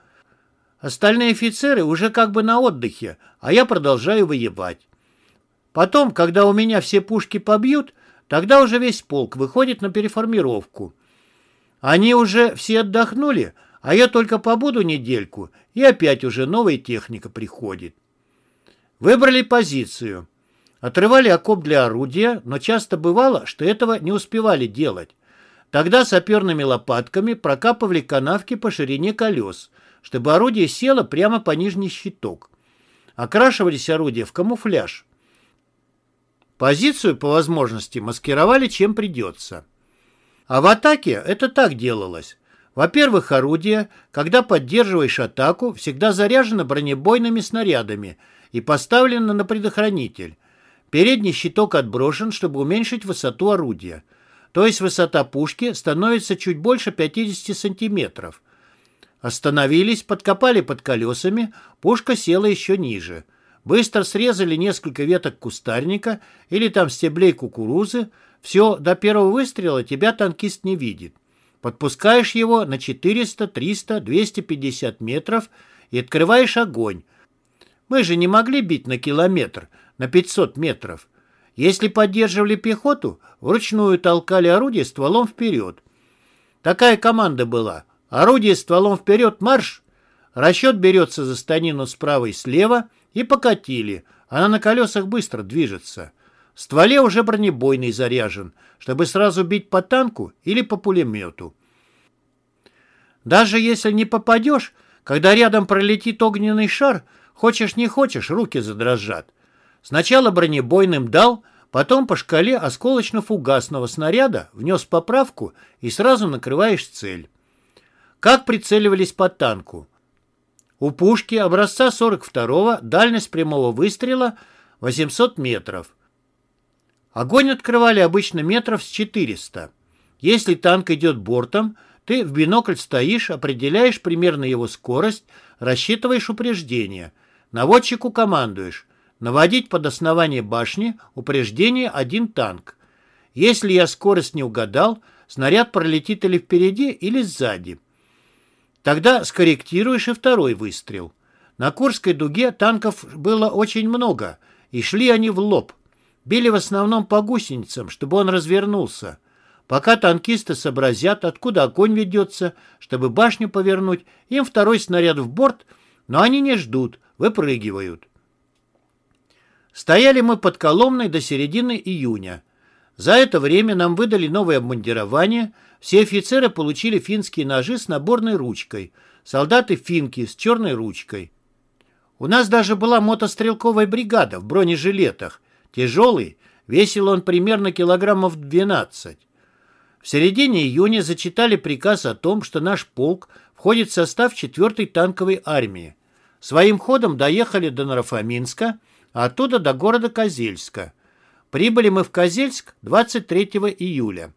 Остальные офицеры уже как бы на отдыхе, а я продолжаю воевать. Потом, когда у меня все пушки побьют, тогда уже весь полк выходит на переформировку. Они уже все отдохнули, а я только побуду недельку, и опять уже новая техника приходит. Выбрали позицию. Отрывали окоп для орудия, но часто бывало, что этого не успевали делать. Тогда саперными лопатками прокапывали канавки по ширине колес, чтобы орудие село прямо по нижний щиток. Окрашивались орудия в камуфляж. Позицию, по возможности, маскировали чем придется. А в атаке это так делалось. Во-первых, орудие, когда поддерживаешь атаку, всегда заряжено бронебойными снарядами и поставлено на предохранитель. Передний щиток отброшен, чтобы уменьшить высоту орудия. То есть высота пушки становится чуть больше 50 сантиметров. Остановились, подкопали под колесами, пушка села еще ниже. Быстро срезали несколько веток кустарника или там стеблей кукурузы. Все, до первого выстрела тебя танкист не видит. Подпускаешь его на 400, 300, 250 метров и открываешь огонь. Мы же не могли бить на километр, на 500 метров. Если поддерживали пехоту, вручную толкали орудие стволом вперед. Такая команда была. Орудие стволом вперед, марш! Расчет берется за станину справа и слева и покатили. Она на колесах быстро движется. Стволе уже бронебойный заряжен, чтобы сразу бить по танку или по пулемету. Даже если не попадешь, когда рядом пролетит огненный шар, хочешь не хочешь, руки задрожат. Сначала бронебойным дал, потом по шкале осколочно-фугасного снаряда внес поправку и сразу накрываешь цель. Как прицеливались по танку? У пушки образца 42-го дальность прямого выстрела 800 метров. Огонь открывали обычно метров с 400. Если танк идет бортом, ты в бинокль стоишь, определяешь примерно его скорость, рассчитываешь упреждение. Наводчику командуешь. Наводить под основание башни упреждение один танк. Если я скорость не угадал, снаряд пролетит или впереди, или сзади. Тогда скорректируешь и второй выстрел. На Курской дуге танков было очень много, и шли они в лоб. Били в основном по гусеницам, чтобы он развернулся. Пока танкисты сообразят, откуда огонь ведется, чтобы башню повернуть, им второй снаряд в борт, но они не ждут, выпрыгивают. Стояли мы под Коломной до середины июня. За это время нам выдали новое обмундирование, все офицеры получили финские ножи с наборной ручкой, солдаты финки с черной ручкой. У нас даже была мотострелковая бригада в бронежилетах. Тяжелый, весил он примерно килограммов 12. В середине июня зачитали приказ о том, что наш полк входит в состав 4-й танковой армии. Своим ходом доехали до Нарафаминска, а оттуда до города Козельска. Прибыли мы в Козельск 23 июля,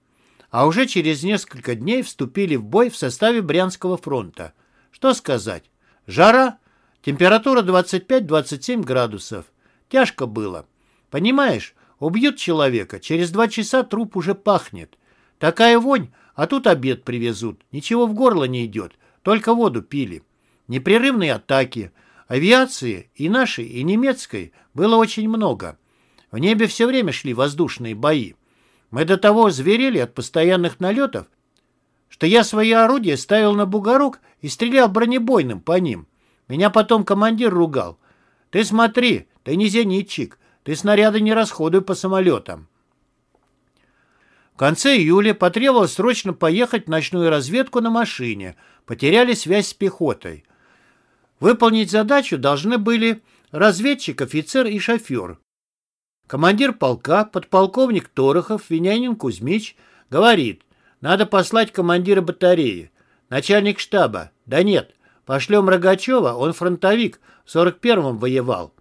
а уже через несколько дней вступили в бой в составе Брянского фронта. Что сказать? Жара, температура 25-27 градусов. Тяжко было. Понимаешь, убьют человека, через два часа труп уже пахнет. Такая вонь, а тут обед привезут. Ничего в горло не идет, только воду пили. Непрерывные атаки. Авиации и нашей, и немецкой было очень много. В небе все время шли воздушные бои. Мы до того зверели от постоянных налетов, что я свои орудия ставил на бугорок и стрелял бронебойным по ним. Меня потом командир ругал. «Ты смотри, ты не зенитчик, ты снаряды не расходуй по самолетам». В конце июля потребовалось срочно поехать в ночную разведку на машине. Потеряли связь с пехотой. Выполнить задачу должны были разведчик, офицер и шофер. Командир полка, подполковник Порохов, Вениамин Кузьмич, говорит, надо послать командира батареи. Начальник штаба, да нет, пошлем Рогачева, он фронтовик, в 41-м воевал.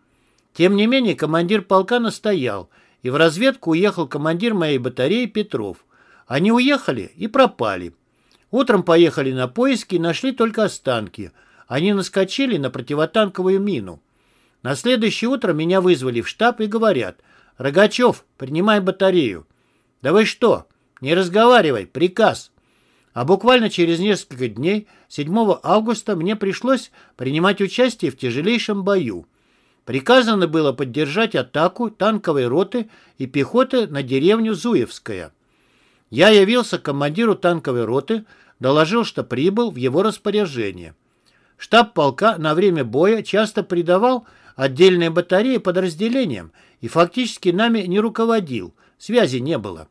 Тем не менее, командир полка настоял, и в разведку уехал командир моей батареи Петров. Они уехали и пропали. Утром поехали на поиски и нашли только останки. Они наскочили на противотанковую мину. На следующее утро меня вызвали в штаб и говорят – «Рогачев, принимай батарею». «Да вы что? Не разговаривай, приказ». А буквально через несколько дней, 7 августа, мне пришлось принимать участие в тяжелейшем бою. Приказано было поддержать атаку танковой роты и пехоты на деревню Зуевская. Я явился к командиру танковой роты, доложил, что прибыл в его распоряжение. Штаб полка на время боя часто придавал отдельные батареи подразделениям и фактически нами не руководил, связи не было.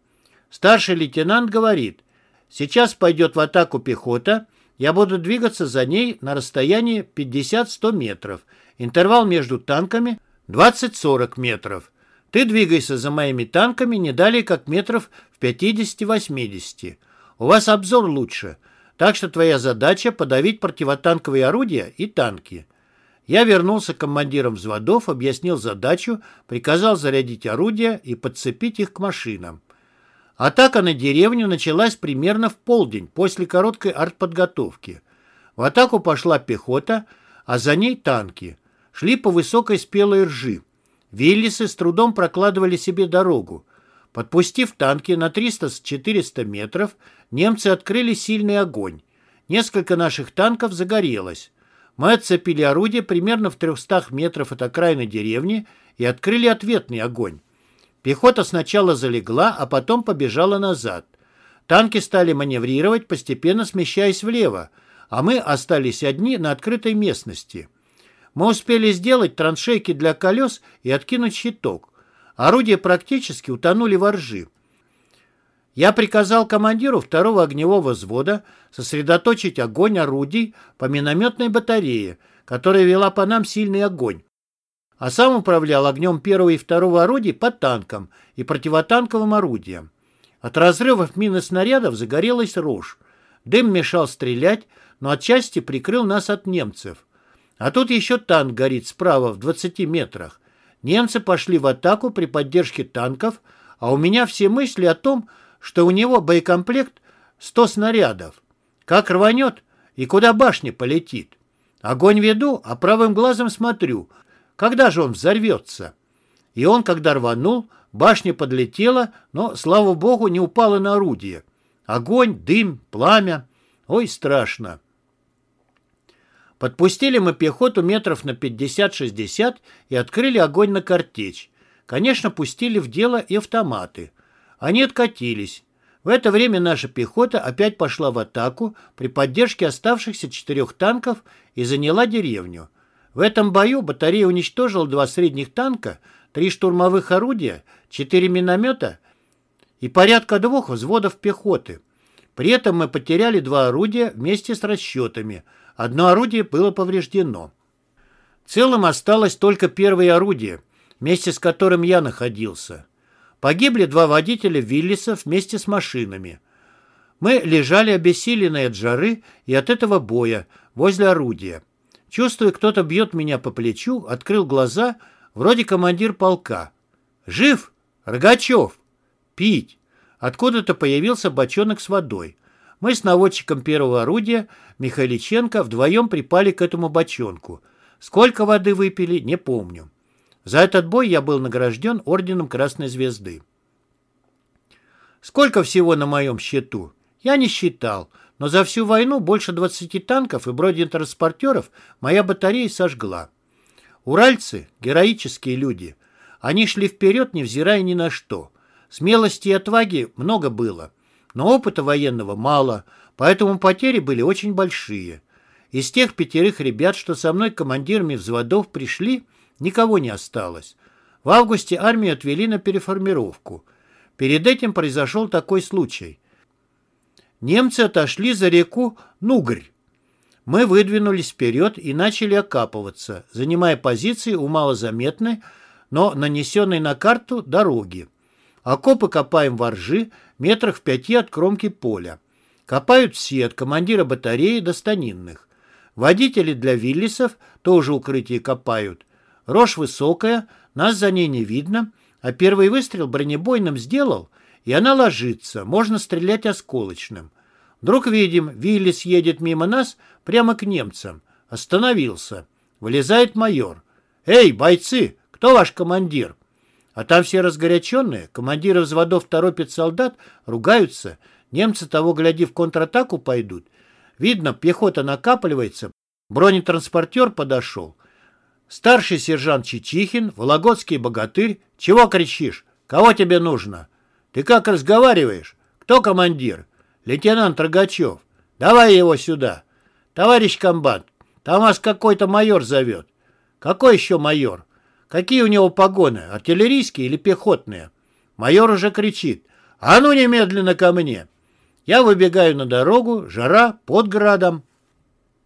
Старший лейтенант говорит, сейчас пойдет в атаку пехота, я буду двигаться за ней на расстоянии 50-100 метров, интервал между танками 20-40 метров. Ты двигайся за моими танками не далее, как метров в 50-80. У вас обзор лучше, так что твоя задача подавить противотанковые орудия и танки. Я вернулся к командирам взводов, объяснил задачу, приказал зарядить орудия и подцепить их к машинам. Атака на деревню началась примерно в полдень после короткой артподготовки. В атаку пошла пехота, а за ней танки. Шли по высокой спелой ржи. Виллисы с трудом прокладывали себе дорогу. Подпустив танки на 300-400 метров, немцы открыли сильный огонь. Несколько наших танков загорелось. Мы отцепили орудие примерно в 300 метров от окраины деревни и открыли ответный огонь. Пехота сначала залегла, а потом побежала назад. Танки стали маневрировать, постепенно смещаясь влево, а мы остались одни на открытой местности. Мы успели сделать траншейки для колес и откинуть щиток. Орудия практически утонули во ржи. Я приказал командиру второго огневого взвода сосредоточить огонь орудий по минометной батарее, которая вела по нам сильный огонь, а сам управлял огнем первого и второго орудий по танкам и противотанковым орудиям. От разрывов мин и снарядов загорелась рожь. Дым мешал стрелять, но отчасти прикрыл нас от немцев. А тут еще танк горит справа в 20 метрах. Немцы пошли в атаку при поддержке танков, а у меня все мысли о том, что у него боекомплект 100 снарядов. Как рванет и куда башня полетит. Огонь веду, а правым глазом смотрю, когда же он взорвется. И он, когда рванул, башня подлетела, но, слава богу, не упала на орудие. Огонь, дым, пламя. Ой, страшно. Подпустили мы пехоту метров на 50-60 и открыли огонь на картечь. Конечно, пустили в дело и автоматы. Они откатились. В это время наша пехота опять пошла в атаку при поддержке оставшихся четырех танков и заняла деревню. В этом бою батарея уничтожила два средних танка, три штурмовых орудия, четыре миномета и порядка двух взводов пехоты. При этом мы потеряли два орудия вместе с расчетами. Одно орудие было повреждено. Целым осталось только первое орудие, вместе с которым я находился. Погибли два водителя Виллисов вместе с машинами. Мы лежали обессиленные от жары и от этого боя возле орудия. Чувствуя, кто-то бьет меня по плечу, открыл глаза, вроде командир полка. «Жив? Рогачев!» «Пить!» Откуда-то появился бочонок с водой. Мы с наводчиком первого орудия, Михайличенко, вдвоем припали к этому бочонку. Сколько воды выпили, не помню. За этот бой я был награжден орденом Красной Звезды. Сколько всего на моем счету? Я не считал, но за всю войну больше 20 танков и бронетранспортеров моя батарея сожгла. Уральцы – героические люди. Они шли вперед, невзирая ни на что. Смелости и отваги много было, но опыта военного мало, поэтому потери были очень большие. Из тех пятерых ребят, что со мной командирами взводов пришли – Никого не осталось. В августе армию отвели на переформировку. Перед этим произошел такой случай. Немцы отошли за реку Нугрь. Мы выдвинулись вперед и начали окапываться, занимая позиции у малозаметной, но нанесенной на карту дороги. Окопы копаем во ржи, метрах в пяти от кромки поля. Копают все, от командира батареи до станинных. Водители для Виллисов тоже укрытие копают. Рожь высокая, нас за ней не видно, а первый выстрел бронебойным сделал, и она ложится, можно стрелять осколочным. Вдруг видим, Виллис едет мимо нас прямо к немцам. Остановился. Вылезает майор. «Эй, бойцы, кто ваш командир?» А там все разгоряченные, командиры взводов торопят солдат, ругаются. Немцы того, гляди, в контратаку пойдут. Видно, пехота накапливается. Бронетранспортер подошел. Старший сержант Чичихин, Вологодский богатырь. Чего кричишь? Кого тебе нужно? Ты как разговариваешь? Кто командир? Лейтенант Рогачев. Давай его сюда. Товарищ комбат, там вас какой-то майор зовет. Какой еще майор? Какие у него погоны, артиллерийские или пехотные? Майор уже кричит. А ну немедленно ко мне. Я выбегаю на дорогу, жара, под градом.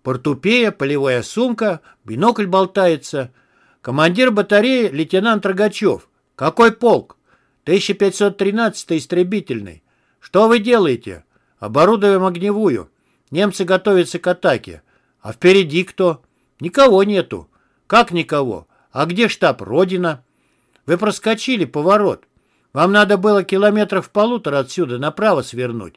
Портупея, полевая сумка, бинокль болтается. Командир батареи лейтенант Рогачев. Какой полк? 1513 истребительный. Что вы делаете? Оборудуем огневую. Немцы готовятся к атаке. А впереди кто? Никого нету. Как никого? А где штаб? Родина? Вы проскочили поворот. Вам надо было километров полутора отсюда направо свернуть.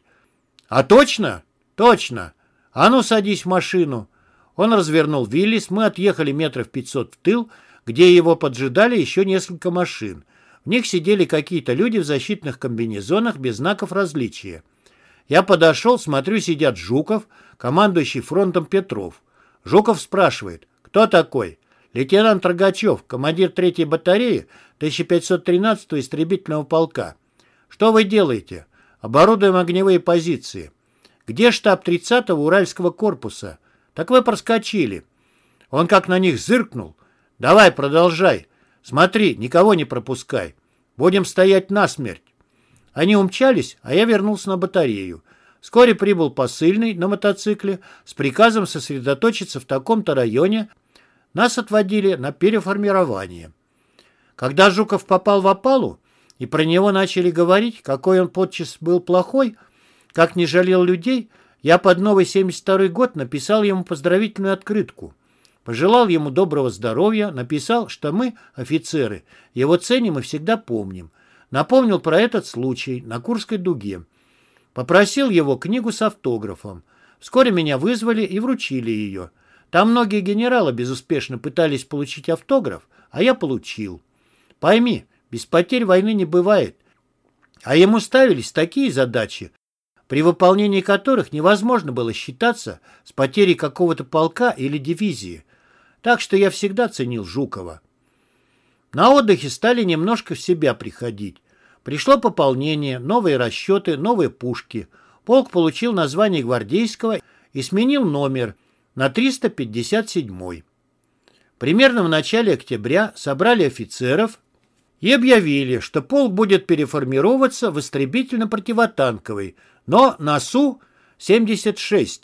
А точно? Точно. А ну садись в машину. Он развернул Виллис, мы отъехали метров пятьсот в тыл, где его поджидали еще несколько машин. В них сидели какие-то люди в защитных комбинезонах без знаков различия. Я подошел, смотрю, сидят Жуков, командующий фронтом Петров. Жуков спрашивает, кто такой? Лейтенант Рогачев, командир третьей батареи 1513-го истребительного полка. Что вы делаете? Оборудуем огневые позиции. Где штаб 30-го Уральского корпуса? Так вы проскочили. Он как на них зыркнул. Давай, продолжай. Смотри, никого не пропускай. Будем стоять насмерть. Они умчались, а я вернулся на батарею. Вскоре прибыл посыльный на мотоцикле с приказом сосредоточиться в таком-то районе. Нас отводили на переформирование. Когда Жуков попал в опалу, и про него начали говорить, какой он подчас был плохой, как не жалел людей, я под новый 72 год написал ему поздравительную открытку. Пожелал ему доброго здоровья, написал, что мы, офицеры, его ценим и всегда помним. Напомнил про этот случай на Курской дуге. Попросил его книгу с автографом. Вскоре меня вызвали и вручили ее. Там многие генералы безуспешно пытались получить автограф, а я получил. Пойми, без потерь войны не бывает. А ему ставились такие задачи, при выполнении которых невозможно было считаться с потерей какого-то полка или дивизии. Так что я всегда ценил Жукова. На отдыхе стали немножко в себя приходить. Пришло пополнение, новые расчеты, новые пушки. Полк получил название гвардейского и сменил номер на 357. Примерно в начале октября собрали офицеров и объявили, что полк будет переформироваться в истребительно-противотанковый, но на Су-76.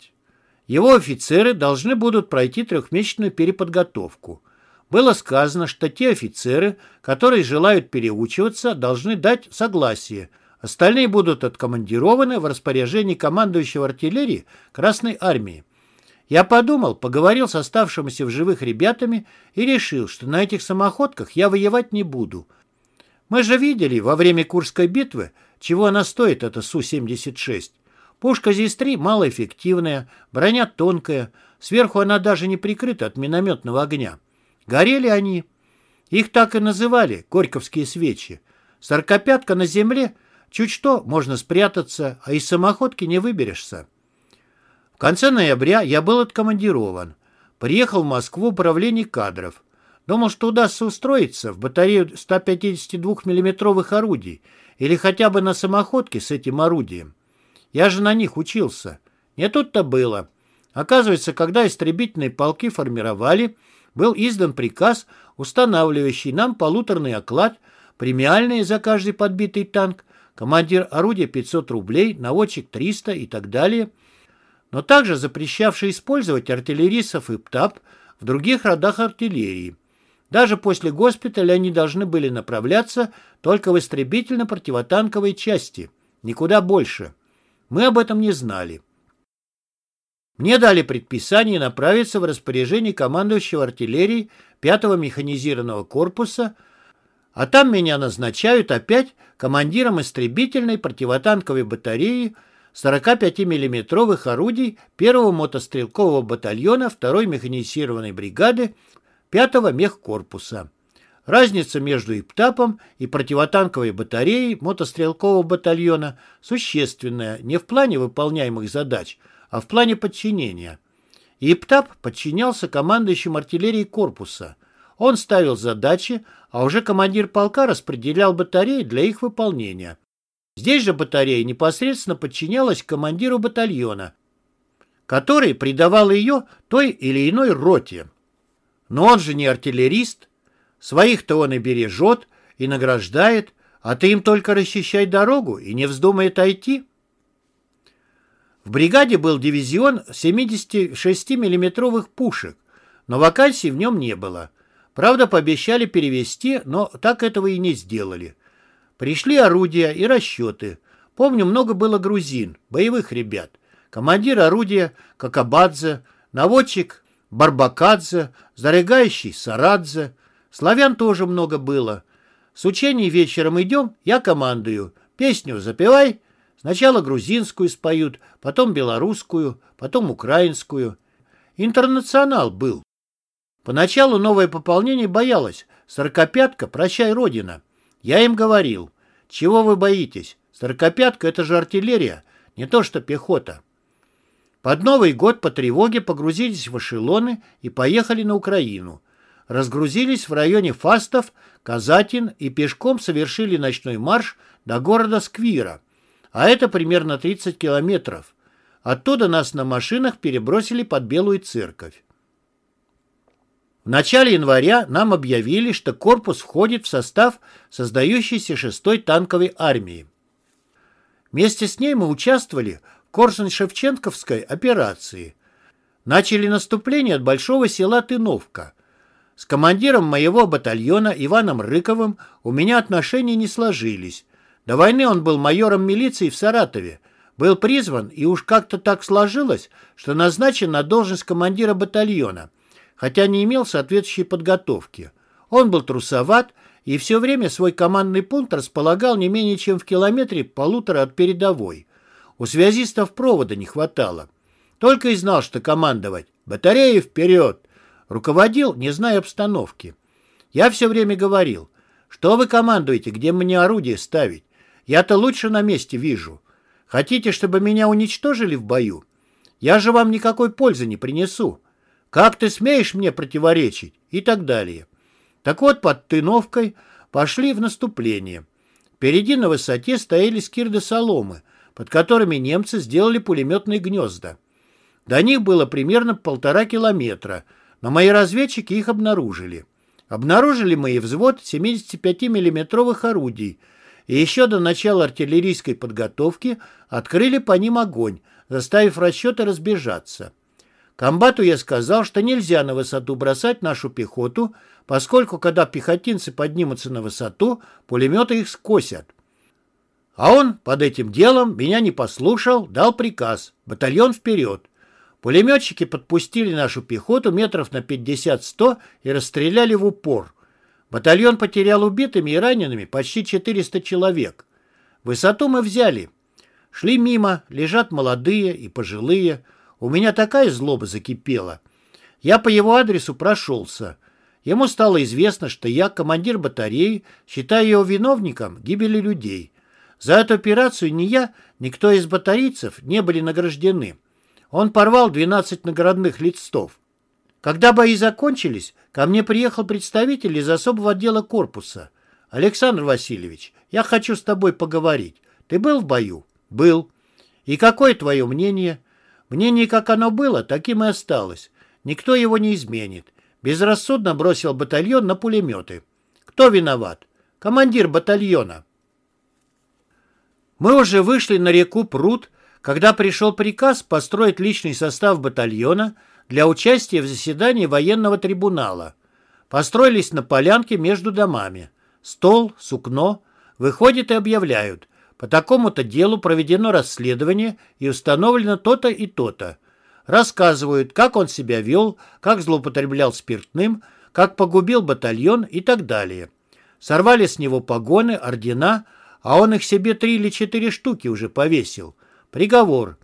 Его офицеры должны будут пройти трехмесячную переподготовку. Было сказано, что те офицеры, которые желают переучиваться, должны дать согласие. Остальные будут откомандированы в распоряжении командующего артиллерии Красной Армии. Я подумал, поговорил с оставшимися в живых ребятами и решил, что на этих самоходках я воевать не буду. Мы же видели во время Курской битвы, чего она стоит, эта Су-76. Пушка ЗИС-3 малоэффективная, броня тонкая, сверху она даже не прикрыта от минометного огня. Горели они. Их так и называли, горьковские свечи. Сорокопятка на земле, чуть что, можно спрятаться, а из самоходки не выберешься. В конце ноября я был откомандирован. Приехал в Москву управление кадров. Думал, что удастся устроиться в батарею 152 миллиметровых орудий или хотя бы на самоходке с этим орудием. Я же на них учился. Не тут-то было. Оказывается, когда истребительные полки формировали, был издан приказ, устанавливающий нам полуторный оклад, премиальные за каждый подбитый танк, командир орудия 500 рублей, наводчик 300 и так далее, но также запрещавший использовать артиллеристов и ПТАП в других родах артиллерии. Даже после госпиталя они должны были направляться только в истребительно-противотанковые части, никуда больше. Мы об этом не знали. Мне дали предписание направиться в распоряжение командующего артиллерии 5-го механизированного корпуса, а там меня назначают опять командиром истребительной противотанковой батареи 45 миллиметровых орудий 1-го мотострелкового батальона 2-й механизированной бригады 5-го мехкорпуса. Разница между ИПТАПом и противотанковой батареей мотострелкового батальона существенная не в плане выполняемых задач, а в плане подчинения. ИПТАП подчинялся командующим артиллерии корпуса. Он ставил задачи, а уже командир полка распределял батареи для их выполнения. Здесь же батарея непосредственно подчинялась командиру батальона, который придавал ее той или иной роте. Но он же не артиллерист, Своих-то он и бережет, и награждает, а ты им только расчищай дорогу и не вздумай отойти. В бригаде был дивизион 76 миллиметровых пушек, но вакансий в нем не было. Правда, пообещали перевести, но так этого и не сделали. Пришли орудия и расчеты. Помню, много было грузин, боевых ребят. Командир орудия Какабадзе, наводчик Барбакадзе, зарягающий Сарадзе. Славян тоже много было. С учений вечером идем, я командую. Песню запевай. Сначала грузинскую споют, потом белорусскую, потом украинскую. Интернационал был. Поначалу новое пополнение боялось. Сорокопятка, прощай, Родина. Я им говорил, чего вы боитесь? Сорокопятка — это же артиллерия, не то что пехота. Под Новый год по тревоге погрузились в эшелоны и поехали на Украину. Разгрузились в районе Фастов, Казатин и пешком совершили ночной марш до города Сквира, а это примерно 30 километров. Оттуда нас на машинах перебросили под Белую церковь. В начале января нам объявили, что корпус входит в состав создающейся 6-й танковой армии. Вместе с ней мы участвовали в Корсунь-Шевченковской операции. Начали наступление от большого села Тыновка. С командиром моего батальона Иваном Рыковым у меня отношения не сложились. До войны он был майором милиции в Саратове, был призван, и уж как-то так сложилось, что назначен на должность командира батальона, хотя не имел соответствующей подготовки. Он был трусоват и все время свой командный пункт располагал не менее чем в километре полутора от передовой. У связистов провода не хватало. Только и знал, что командовать. Батареи вперед! Руководил, не зная обстановки. Я все время говорил, что вы командуете, где мне орудие ставить? Я-то лучше на месте вижу. Хотите, чтобы меня уничтожили в бою? Я же вам никакой пользы не принесу. Как ты смеешь мне противоречить? И так далее. Так вот, под Тыновкой пошли в наступление. Впереди на высоте стояли скирды соломы, под которыми немцы сделали пулеметные гнезда. До них было примерно полтора километра, но мои разведчики их обнаружили. Обнаружили мы и взвод 75 миллиметровых орудий – и еще до начала артиллерийской подготовки открыли по ним огонь, заставив расчеты разбежаться. Комбату я сказал, что нельзя на высоту бросать нашу пехоту, поскольку, когда пехотинцы поднимутся на высоту, пулеметы их скосят. А он под этим делом меня не послушал, дал приказ «Батальон вперед!». Пулеметчики подпустили нашу пехоту метров на 50-100 и расстреляли в упор. Батальон потерял убитыми и ранеными почти 400 человек. Высоту мы взяли. Шли мимо, лежат молодые и пожилые. У меня такая злоба закипела. Я по его адресу прошелся. Ему стало известно, что я, командир батареи, считаю его виновником гибели людей. За эту операцию ни я, ни кто из батарейцев не были награждены. Он порвал 12 наградных листов. Когда бои закончились, ко мне приехал представитель из особого отдела корпуса. «Александр Васильевич, я хочу с тобой поговорить. Ты был в бою?» «Был». «И какое твое мнение?» «Мнение, как оно было, таким и осталось. Никто его не изменит. Безрассудно бросил батальон на пулеметы. Кто виноват? Командир батальона». Мы уже вышли на реку Пруд, когда пришел приказ построить личный состав батальона – для участия в заседании военного трибунала. Построились на полянке между домами. Стол, сукно. Выходят и объявляют. По такому-то делу проведено расследование и установлено то-то и то-то. Рассказывают, как он себя вел, как злоупотреблял спиртным, как погубил батальон и так далее. Сорвали с него погоны, ордена, а он их себе три или четыре штуки уже повесил. Приговор.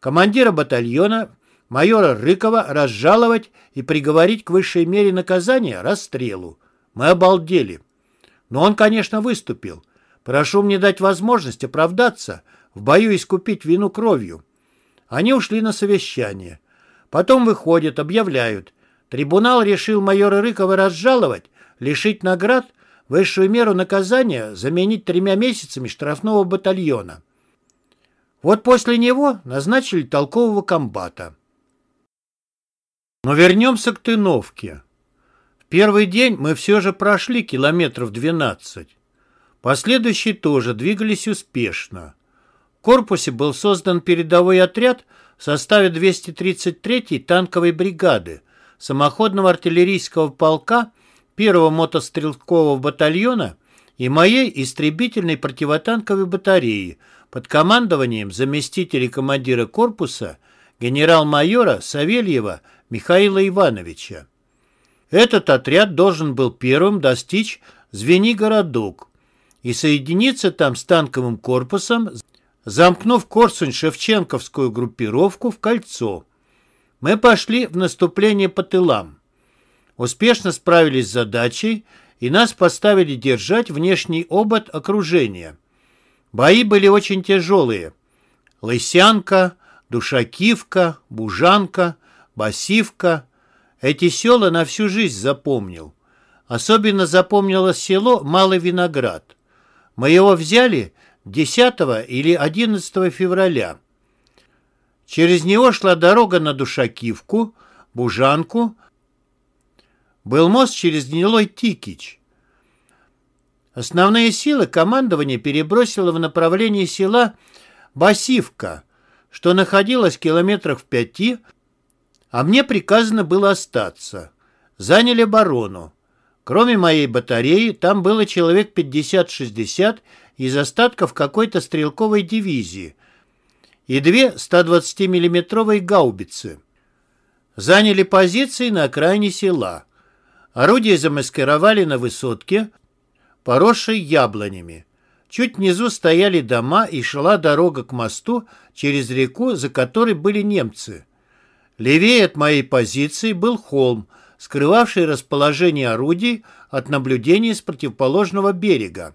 Командира батальона майора Рыкова разжаловать и приговорить к высшей мере наказания – расстрелу. Мы обалдели. Но он, конечно, выступил. Прошу мне дать возможность оправдаться, в бою искупить вину кровью. Они ушли на совещание. Потом выходят, объявляют. Трибунал решил майора Рыкова разжаловать, лишить наград, высшую меру наказания заменить тремя месяцами штрафного батальона. Вот после него назначили толкового комбата. Но вернемся к Тыновке. В первый день мы все же прошли километров 12. Последующие тоже двигались успешно. В корпусе был создан передовой отряд в составе 233-й танковой бригады, самоходного артиллерийского полка, первого мотострелкового батальона и моей истребительной противотанковой батареи, под командованием заместителя командира корпуса генерал-майора Савельева Михаила Ивановича. Этот отряд должен был первым достичь Звенигородок и соединиться там с танковым корпусом, замкнув Корсунь-Шевченковскую группировку в кольцо. Мы пошли в наступление по тылам. Успешно справились с задачей, и нас поставили держать внешний обод окружения. Бои были очень тяжелые. Лысянка, Душакивка, Бужанка, Басивка. Эти села на всю жизнь запомнил. Особенно запомнилось село Малый Виноград. Мы его взяли 10 или 11 февраля. Через него шла дорога на Душакивку, Бужанку. Был мост через гнилой Тикич. Основные силы командование перебросило в направлении села Басивка, что находилось в километрах в пяти, а мне приказано было остаться. Заняли оборону. Кроме моей батареи, там было человек 50-60 из остатков какой-то стрелковой дивизии и две 120 миллиметровые гаубицы. Заняли позиции на окраине села. Орудия замаскировали на высотке, поросшей яблонями. Чуть внизу стояли дома и шла дорога к мосту через реку, за которой были немцы. Левее от моей позиции был холм, скрывавший расположение орудий от наблюдения с противоположного берега.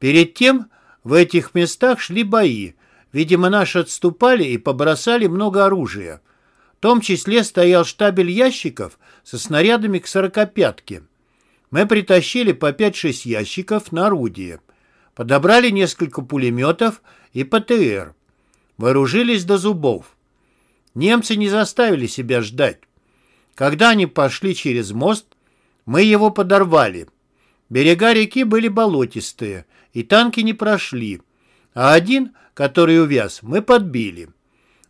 Перед тем в этих местах шли бои. Видимо, наши отступали и побросали много оружия. В том числе стоял штабель ящиков со снарядами к сорокопятке. Мы притащили по 5-6 ящиков на орудие. Подобрали несколько пулеметов и ПТР. Вооружились до зубов. Немцы не заставили себя ждать. Когда они пошли через мост, мы его подорвали. Берега реки были болотистые, и танки не прошли. А один, который увяз, мы подбили.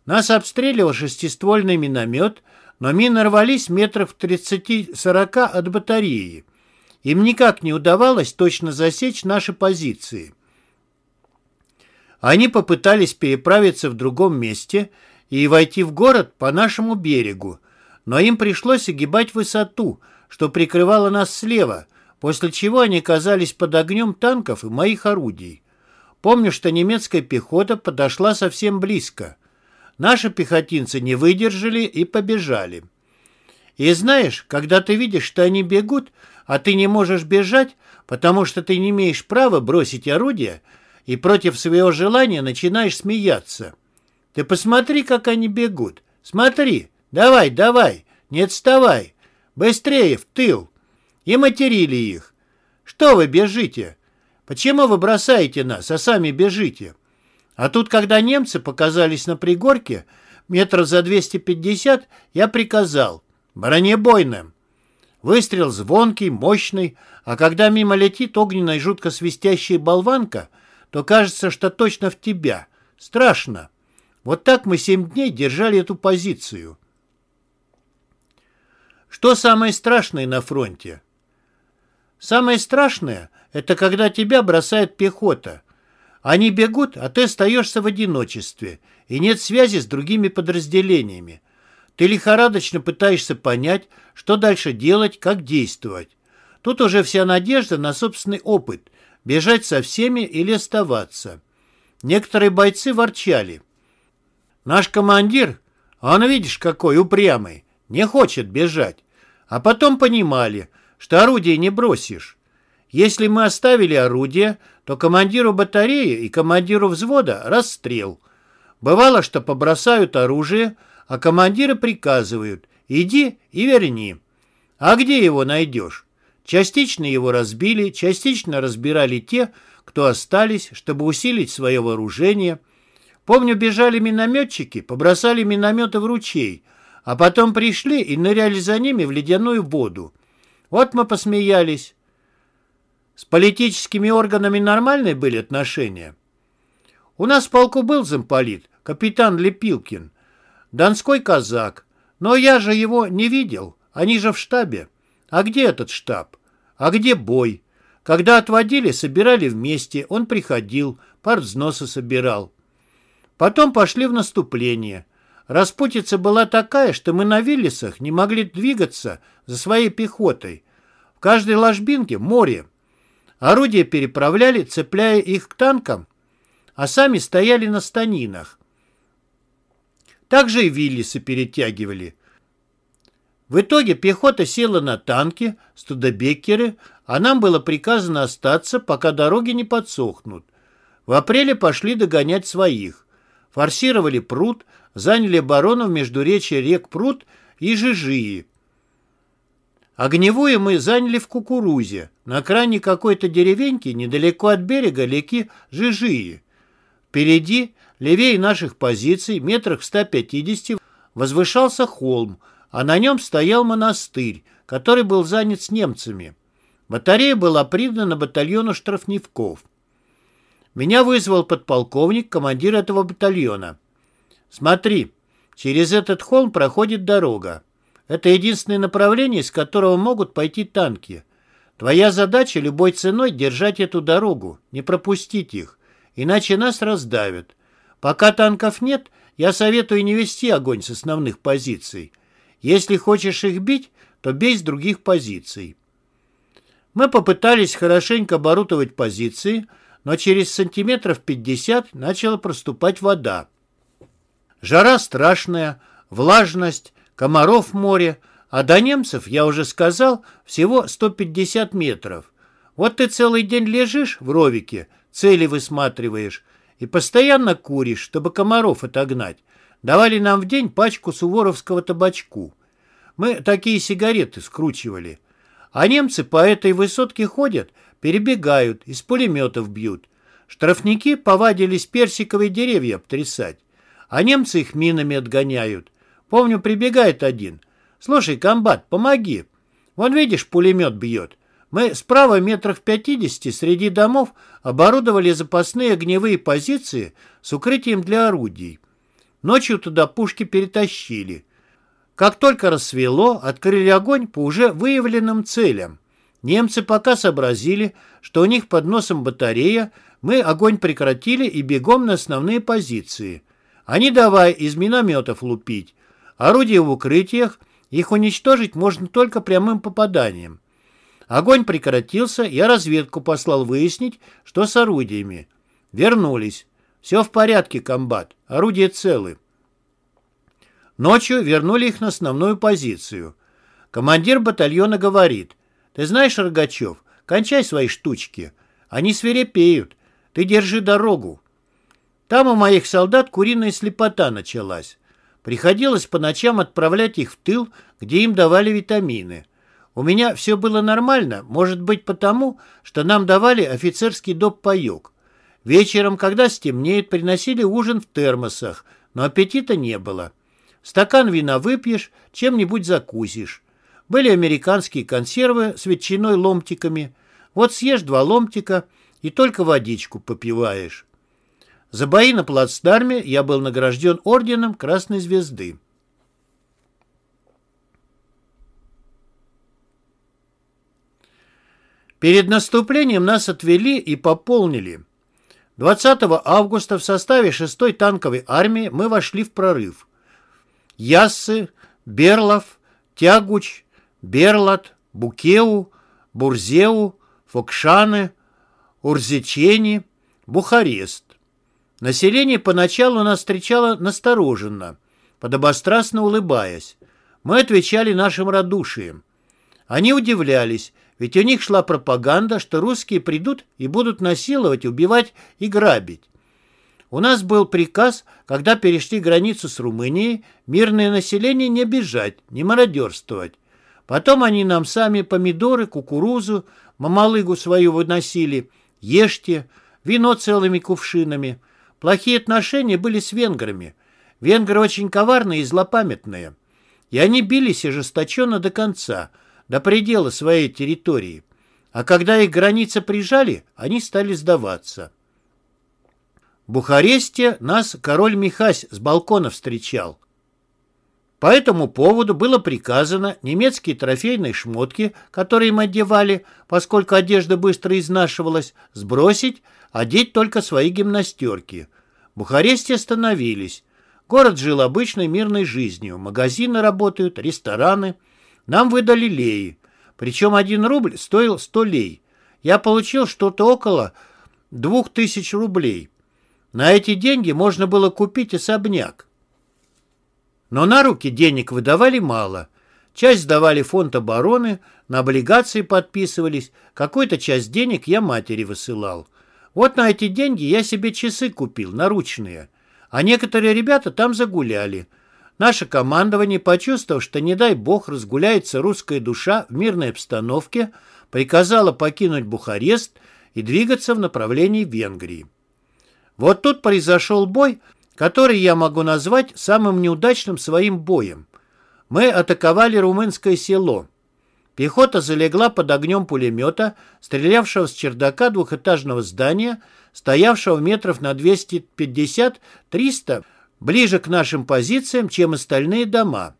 Нас обстреливал шестиствольный миномет, но мины рвались метров в 30-40 от батареи. Им никак не удавалось точно засечь наши позиции. Они попытались переправиться в другом месте и войти в город по нашему берегу, но им пришлось огибать высоту, что прикрывало нас слева, после чего они оказались под огнем танков и моих орудий. Помню, что немецкая пехота подошла совсем близко. Наши пехотинцы не выдержали и побежали. И знаешь, когда ты видишь, что они бегут, а ты не можешь бежать, потому что ты не имеешь права бросить орудие и против своего желания начинаешь смеяться. Ты посмотри, как они бегут. Смотри, давай, давай, не отставай. Быстрее, в тыл. И материли их. Что вы бежите? Почему вы бросаете нас, а сами бежите? А тут, когда немцы показались на пригорке, метров за 250, я приказал «Бронебойным!» Выстрел звонкий, мощный, а когда мимо летит огненная жутко свистящая болванка, то кажется, что точно в тебя. Страшно. Вот так мы семь дней держали эту позицию. Что самое страшное на фронте? Самое страшное – это когда тебя бросает пехота. Они бегут, а ты остаешься в одиночестве, и нет связи с другими подразделениями. Ты лихорадочно пытаешься понять, что дальше делать, как действовать. Тут уже вся надежда на собственный опыт – бежать со всеми или оставаться. Некоторые бойцы ворчали. Наш командир, он видишь какой упрямый, не хочет бежать. А потом понимали, что орудие не бросишь. Если мы оставили орудие, то командиру батареи и командиру взвода расстрел. Бывало, что побросают оружие – а командиры приказывают «иди и верни». А где его найдешь? Частично его разбили, частично разбирали те, кто остались, чтобы усилить свое вооружение. Помню, бежали минометчики, побросали минометы в ручей, а потом пришли и ныряли за ними в ледяную воду. Вот мы посмеялись. С политическими органами нормальные были отношения? У нас в полку был замполит, капитан Лепилкин. Донской казак. Но я же его не видел. Они же в штабе. А где этот штаб? А где бой? Когда отводили, собирали вместе. Он приходил, партвзносы собирал. Потом пошли в наступление. Распутица была такая, что мы на Виллисах не могли двигаться за своей пехотой. В каждой ложбинке море. Орудия переправляли, цепляя их к танкам, а сами стояли на станинах. Также и Виллисы перетягивали. В итоге пехота села на танки, студебеккеры, а нам было приказано остаться, пока дороги не подсохнут. В апреле пошли догонять своих. Форсировали пруд, заняли оборону в междуречье рек Пруд и Жижии. Огневую мы заняли в Кукурузе, на окраине какой-то деревеньки недалеко от берега реки Жижии. Впереди, левее наших позиций, метрах в 150, возвышался холм, а на нем стоял монастырь, который был занят с немцами. Батарея была придана батальону штрафников. Меня вызвал подполковник, командир этого батальона. Смотри, через этот холм проходит дорога. Это единственное направление, с которого могут пойти танки. Твоя задача любой ценой держать эту дорогу, не пропустить их, иначе нас раздавят. Пока танков нет, я советую не вести огонь с основных позиций. Если хочешь их бить, то бей с других позиций. Мы попытались хорошенько оборудовать позиции, но через сантиметров 50 начала проступать вода. Жара страшная, влажность, комаров море, а до немцев, я уже сказал, всего 150 метров. Вот ты целый день лежишь в ровике, цели высматриваешь и постоянно куришь, чтобы комаров отогнать. Давали нам в день пачку суворовского табачку. Мы такие сигареты скручивали. А немцы по этой высотке ходят, перебегают, из пулеметов бьют. Штрафники повадились персиковые деревья обтрясать, а немцы их минами отгоняют. Помню, прибегает один. «Слушай, комбат, помоги. Вон, видишь, пулемет бьет. Мы справа метрах в пятидесяти среди домов оборудовали запасные огневые позиции с укрытием для орудий. Ночью туда пушки перетащили. Как только рассвело, открыли огонь по уже выявленным целям. Немцы пока сообразили, что у них под носом батарея, мы огонь прекратили и бегом на основные позиции. Они давай из минометов лупить. Орудия в укрытиях, их уничтожить можно только прямым попаданием. Огонь прекратился, я разведку послал выяснить, что с орудиями. Вернулись. Все в порядке, комбат. Орудия целы. Ночью вернули их на основную позицию. Командир батальона говорит, «Ты знаешь, Рогачев, кончай свои штучки. Они свирепеют. Ты держи дорогу». Там у моих солдат куриная слепота началась. Приходилось по ночам отправлять их в тыл, где им давали витамины. У меня все было нормально, может быть потому, что нам давали офицерский доп-паек. Вечером, когда стемнеет, приносили ужин в термосах, но аппетита не было. Стакан вина выпьешь, чем-нибудь закусишь. Были американские консервы с ветчиной ломтиками. Вот съешь два ломтика и только водичку попиваешь. За бои на плацдарме я был награжден орденом Красной Звезды. Перед наступлением нас отвели и пополнили. 20 августа в составе 6-й танковой армии мы вошли в прорыв. Яссы, Берлов, Тягуч, Берлат, Букеу, Бурзеу, Фокшаны, Урзичени, Бухарест. Население поначалу нас встречало настороженно, подобострастно улыбаясь. Мы отвечали нашим радушием. Они удивлялись, ведь у них шла пропаганда, что русские придут и будут насиловать, убивать и грабить. У нас был приказ, когда перешли границу с Румынией, мирное население не бежать, не мародерствовать. Потом они нам сами помидоры, кукурузу, мамалыгу свою выносили, ешьте, вино целыми кувшинами. Плохие отношения были с венграми. Венгры очень коварные и злопамятные. И они бились ожесточенно до конца, до предела своей территории. А когда их границы прижали, они стали сдаваться. Бухаресте нас король Михась с балкона встречал. По этому поводу было приказано немецкие трофейные шмотки, которые мы одевали, поскольку одежда быстро изнашивалась, сбросить, одеть только свои гимнастерки. В Бухаресте остановились. Город жил обычной мирной жизнью. Магазины работают, рестораны. Нам выдали леи. Причем один рубль стоил 100 лей. Я получил что-то около двух тысяч рублей. На эти деньги можно было купить особняк. Но на руки денег выдавали мало. Часть сдавали фонд обороны, на облигации подписывались, какую-то часть денег я матери высылал. Вот на эти деньги я себе часы купил, наручные. А некоторые ребята там загуляли. Наше командование, почувствовав, что, не дай бог, разгуляется русская душа в мирной обстановке, приказало покинуть Бухарест и двигаться в направлении Венгрии. Вот тут произошел бой, который я могу назвать самым неудачным своим боем. Мы атаковали румынское село. Пехота залегла под огнем пулемета, стрелявшего с чердака двухэтажного здания, стоявшего метров на 250-300 ближе к нашим позициям, чем остальные дома.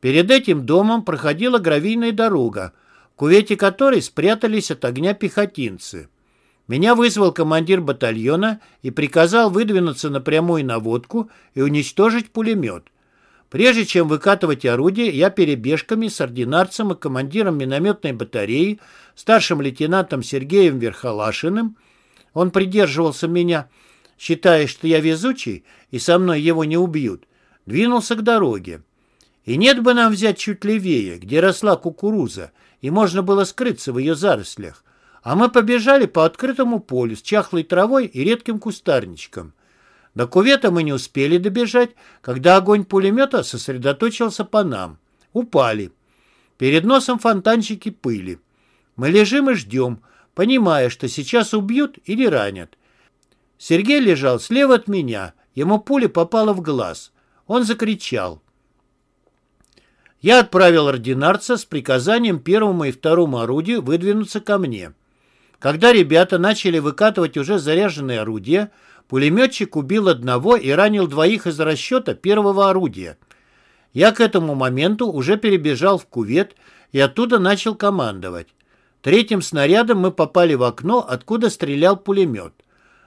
Перед этим домом проходила гравийная дорога, в кувете которой спрятались от огня пехотинцы. Меня вызвал командир батальона и приказал выдвинуться на прямую наводку и уничтожить пулемет. Прежде чем выкатывать орудие, я перебежками с ординарцем и командиром минометной батареи, старшим лейтенантом Сергеем Верхолашиным, он придерживался меня, считая, что я везучий и со мной его не убьют, двинулся к дороге. И нет бы нам взять чуть левее, где росла кукуруза, и можно было скрыться в ее зарослях. А мы побежали по открытому полю с чахлой травой и редким кустарничком. До кувета мы не успели добежать, когда огонь пулемета сосредоточился по нам. Упали. Перед носом фонтанчики пыли. Мы лежим и ждем, понимая, что сейчас убьют или ранят. Сергей лежал слева от меня. Ему пуля попала в глаз. Он закричал. Я отправил ординарца с приказанием первому и второму орудию выдвинуться ко мне. Когда ребята начали выкатывать уже заряженные орудия, пулеметчик убил одного и ранил двоих из расчета первого орудия. Я к этому моменту уже перебежал в кувет и оттуда начал командовать. Третьим снарядом мы попали в окно, откуда стрелял пулемет.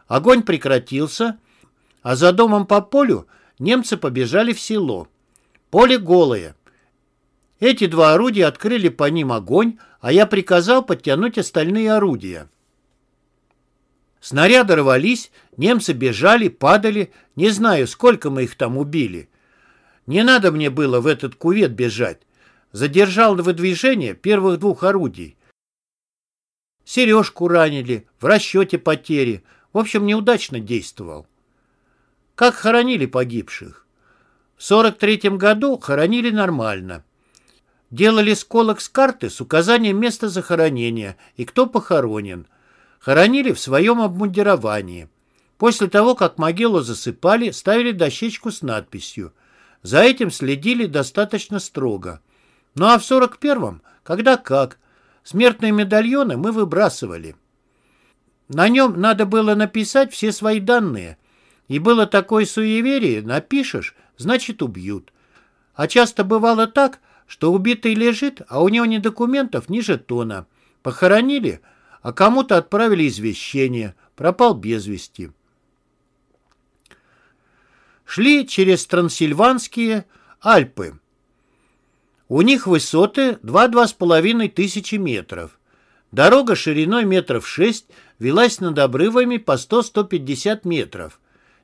Огонь прекратился, а за домом по полю немцы побежали в село. Поле голое. Эти два орудия открыли по ним огонь, а я приказал подтянуть остальные орудия. Снаряды рвались, немцы бежали, падали, не знаю, сколько мы их там убили. Не надо мне было в этот кувет бежать. Задержал выдвижение первых двух орудий. Сережку ранили, в расчете потери. В общем, неудачно действовал. Как хоронили погибших? В 43 году хоронили нормально. Делали сколок с карты с указанием места захоронения и кто похоронен. Хоронили в своем обмундировании. После того, как могилу засыпали, ставили дощечку с надписью. За этим следили достаточно строго. Ну а в 41-м, когда как, смертные медальоны мы выбрасывали. На нем надо было написать все свои данные. И было такое суеверие, напишешь, значит убьют. А часто бывало так, что убитый лежит, а у него ни документов, ни жетона. Похоронили, а кому-то отправили извещение, пропал без вести. Шли через Трансильванские Альпы. У них высоты 2-2,5 тысячи метров. Дорога шириной метров 6 велась над обрывами по 100-150 метров.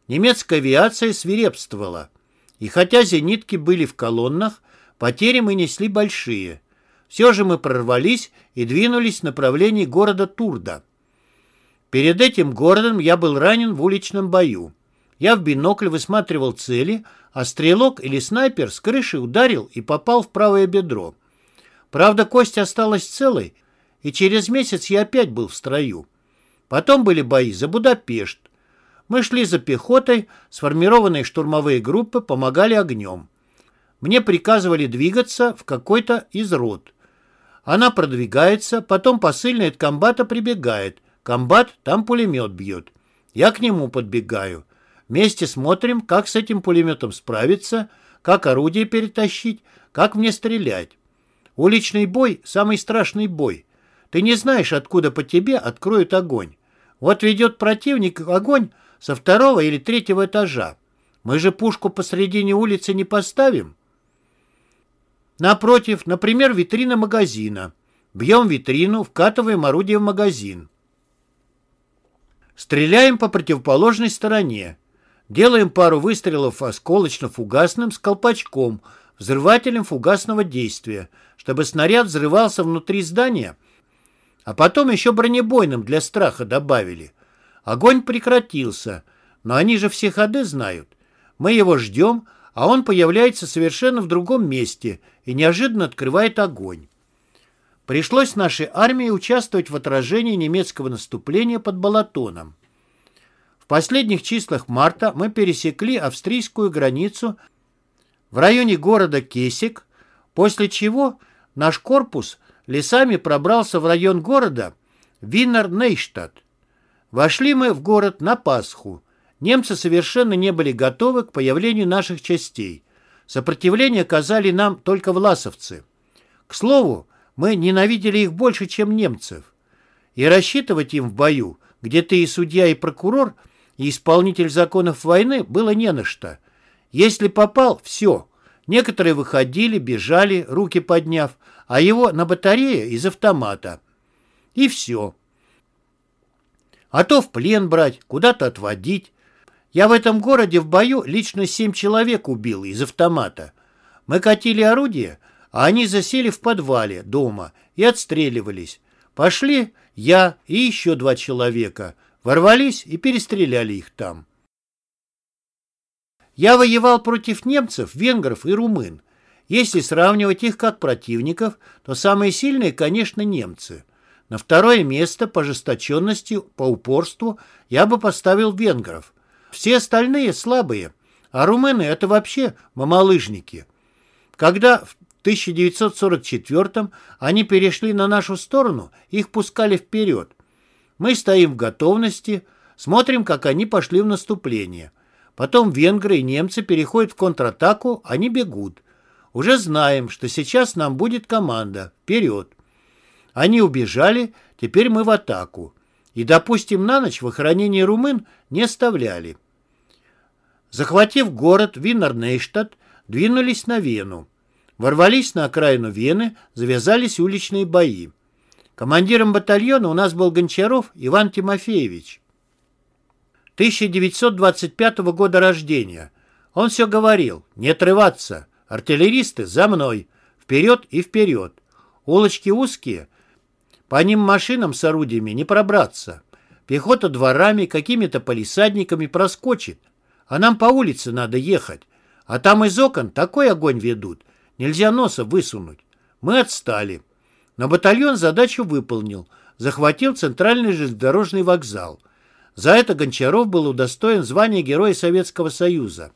Немецкая авиация свирепствовала. И хотя зенитки были в колоннах, Потери мы несли большие. Все же мы прорвались и двинулись в направлении города Турда. Перед этим городом я был ранен в уличном бою. Я в бинокль высматривал цели, а стрелок или снайпер с крыши ударил и попал в правое бедро. Правда, кость осталась целой, и через месяц я опять был в строю. Потом были бои за Будапешт. Мы шли за пехотой, сформированные штурмовые группы помогали огнем. Мне приказывали двигаться в какой-то из рот. Она продвигается, потом посыльный от комбата прибегает. Комбат там пулемет бьет. Я к нему подбегаю. Вместе смотрим, как с этим пулеметом справиться, как орудие перетащить, как мне стрелять. Уличный бой – самый страшный бой. Ты не знаешь, откуда по тебе откроют огонь. Вот ведет противник огонь со второго или третьего этажа. Мы же пушку посредине улицы не поставим. Напротив, например, витрина магазина. Бьем витрину, вкатываем орудие в магазин. Стреляем по противоположной стороне. Делаем пару выстрелов осколочно-фугасным с колпачком, взрывателем фугасного действия, чтобы снаряд взрывался внутри здания, а потом еще бронебойным для страха добавили. Огонь прекратился, но они же все ходы знают. Мы его ждем, а он появляется совершенно в другом месте и неожиданно открывает огонь. Пришлось нашей армии участвовать в отражении немецкого наступления под Балатоном. В последних числах марта мы пересекли австрийскую границу в районе города Кесик, после чего наш корпус лесами пробрался в район города Виннер-Нейштадт. Вошли мы в город на Пасху. Немцы совершенно не были готовы к появлению наших частей. Сопротивление оказали нам только власовцы. К слову, мы ненавидели их больше, чем немцев. И рассчитывать им в бою, где ты и судья, и прокурор – и исполнитель законов войны было не на что. Если попал, все. Некоторые выходили, бежали, руки подняв, а его на батарее из автомата. И все. А то в плен брать, куда-то отводить. Я в этом городе в бою лично семь человек убил из автомата. Мы катили орудие, а они засели в подвале дома и отстреливались. Пошли я и еще два человека – Ворвались и перестреляли их там. Я воевал против немцев, венгров и румын. Если сравнивать их как противников, то самые сильные, конечно, немцы. На второе место по жесточенности, по упорству я бы поставил венгров. Все остальные слабые, а румыны – это вообще мамалыжники. Когда в 1944 они перешли на нашу сторону, их пускали вперед. Мы стоим в готовности, смотрим, как они пошли в наступление. Потом венгры и немцы переходят в контратаку, они бегут. Уже знаем, что сейчас нам будет команда «Вперед!». Они убежали, теперь мы в атаку. И, допустим, на ночь в охранении румын не оставляли. Захватив город Виннернейштадт, двинулись на Вену. Ворвались на окраину Вены, завязались уличные бои. Командиром батальона у нас был Гончаров Иван Тимофеевич. 1925 года рождения. Он все говорил, не отрываться, артиллеристы за мной, вперед и вперед. Улочки узкие, по ним машинам с орудиями не пробраться. Пехота дворами, какими-то полисадниками проскочит, а нам по улице надо ехать. А там из окон такой огонь ведут, нельзя носа высунуть. Мы отстали. Но батальон задачу выполнил, захватил центральный железнодорожный вокзал. За это Гончаров был удостоен звания Героя Советского Союза.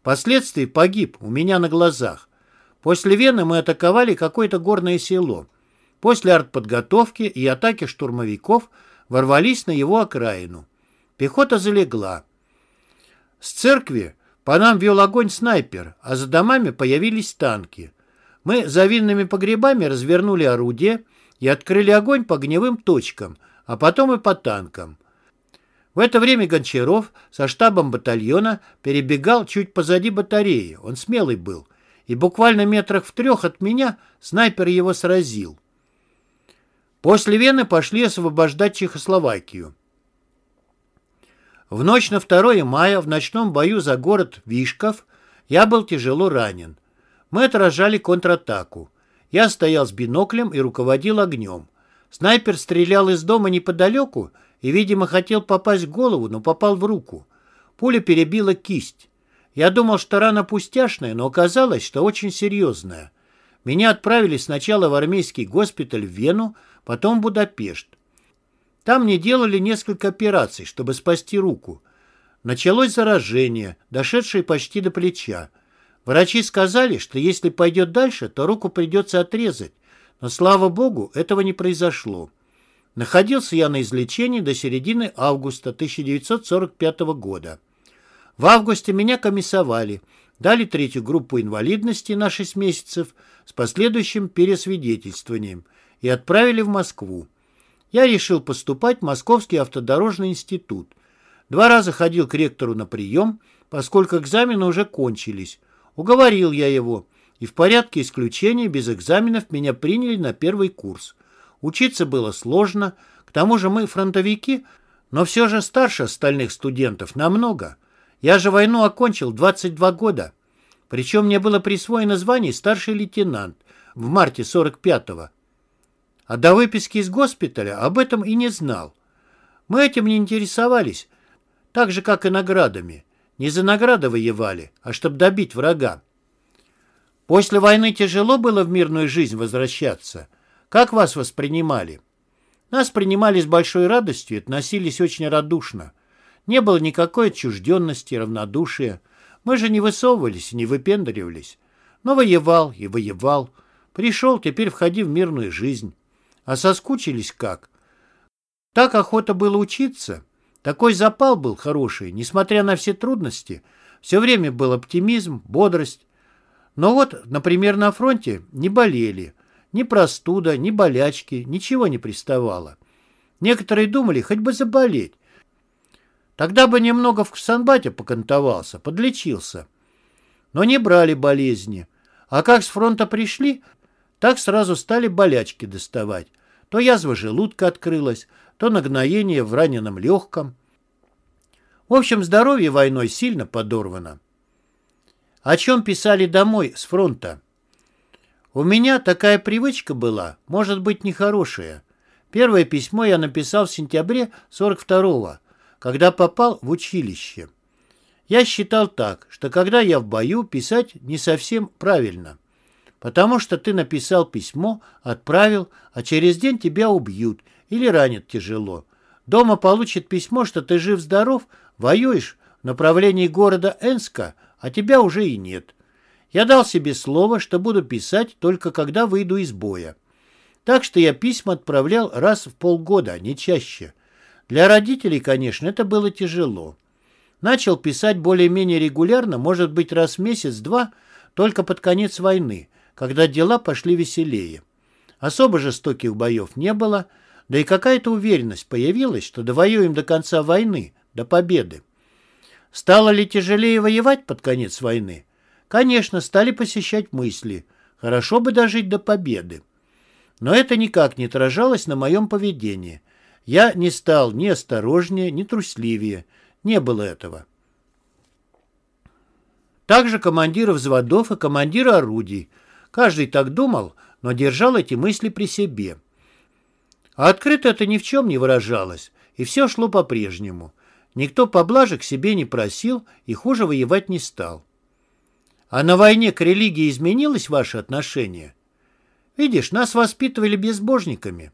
Впоследствии погиб у меня на глазах. После Вены мы атаковали какое-то горное село. После артподготовки и атаки штурмовиков ворвались на его окраину. Пехота залегла. С церкви по нам вел огонь снайпер, а за домами появились танки. Мы за винными погребами развернули орудие и открыли огонь по огневым точкам, а потом и по танкам. В это время Гончаров со штабом батальона перебегал чуть позади батареи. Он смелый был. И буквально метрах в трех от меня снайпер его сразил. После Вены пошли освобождать Чехословакию. В ночь на 2 мая в ночном бою за город Вишков я был тяжело ранен. Мы отражали контратаку. Я стоял с биноклем и руководил огнем. Снайпер стрелял из дома неподалеку и, видимо, хотел попасть в голову, но попал в руку. Пуля перебила кисть. Я думал, что рана пустяшная, но оказалось, что очень серьезная. Меня отправили сначала в армейский госпиталь в Вену, потом в Будапешт. Там мне делали несколько операций, чтобы спасти руку. Началось заражение, дошедшее почти до плеча. Врачи сказали, что если пойдет дальше, то руку придется отрезать, но, слава богу, этого не произошло. Находился я на излечении до середины августа 1945 года. В августе меня комиссовали, дали третью группу инвалидности на 6 месяцев с последующим пересвидетельствованием и отправили в Москву. Я решил поступать в Московский автодорожный институт. Два раза ходил к ректору на прием, поскольку экзамены уже кончились. Уговорил я его, и в порядке исключения без экзаменов меня приняли на первый курс. Учиться было сложно, к тому же мы фронтовики, но все же старше остальных студентов намного. Я же войну окончил 22 года. Причем мне было присвоено звание старший лейтенант в марте 45-го. А до выписки из госпиталя об этом и не знал. Мы этим не интересовались, так же, как и наградами. Не за награды воевали, а чтобы добить врага. После войны тяжело было в мирную жизнь возвращаться. Как вас воспринимали? Нас принимали с большой радостью и относились очень радушно. Не было никакой отчужденности, равнодушия. Мы же не высовывались и не выпендривались. Но воевал и воевал. Пришел, теперь входи в мирную жизнь. А соскучились как? Так охота было учиться. Такой запал был хороший, несмотря на все трудности. Все время был оптимизм, бодрость. Но вот, например, на фронте не болели. Ни простуда, ни болячки, ничего не приставало. Некоторые думали, хоть бы заболеть. Тогда бы немного в Ксанбате покантовался, подлечился. Но не брали болезни. А как с фронта пришли, так сразу стали болячки доставать. То язва желудка открылась, то нагноение в раненом легком. В общем, здоровье войной сильно подорвано. О чем писали домой с фронта? У меня такая привычка была, может быть, нехорошая. Первое письмо я написал в сентябре 42-го, когда попал в училище. Я считал так, что когда я в бою, писать не совсем правильно. Потому что ты написал письмо, отправил, а через день тебя убьют или ранят тяжело. Дома получит письмо, что ты жив-здоров, воюешь в направлении города Энска, а тебя уже и нет. Я дал себе слово, что буду писать только когда выйду из боя. Так что я письма отправлял раз в полгода, а не чаще. Для родителей, конечно, это было тяжело. Начал писать более-менее регулярно, может быть, раз в месяц-два, только под конец войны, когда дела пошли веселее. Особо жестоких боев не было, да и какая-то уверенность появилась, что довоюем до конца войны, до победы. Стало ли тяжелее воевать под конец войны? Конечно, стали посещать мысли. Хорошо бы дожить до победы. Но это никак не отражалось на моем поведении. Я не стал ни осторожнее, ни трусливее. Не было этого. Также командиры взводов и командиры орудий. Каждый так думал, но держал эти мысли при себе. А открыто это ни в чем не выражалось, и все шло по-прежнему. Никто поблажек себе не просил и хуже воевать не стал. А на войне к религии изменилось ваше отношение? Видишь, нас воспитывали безбожниками.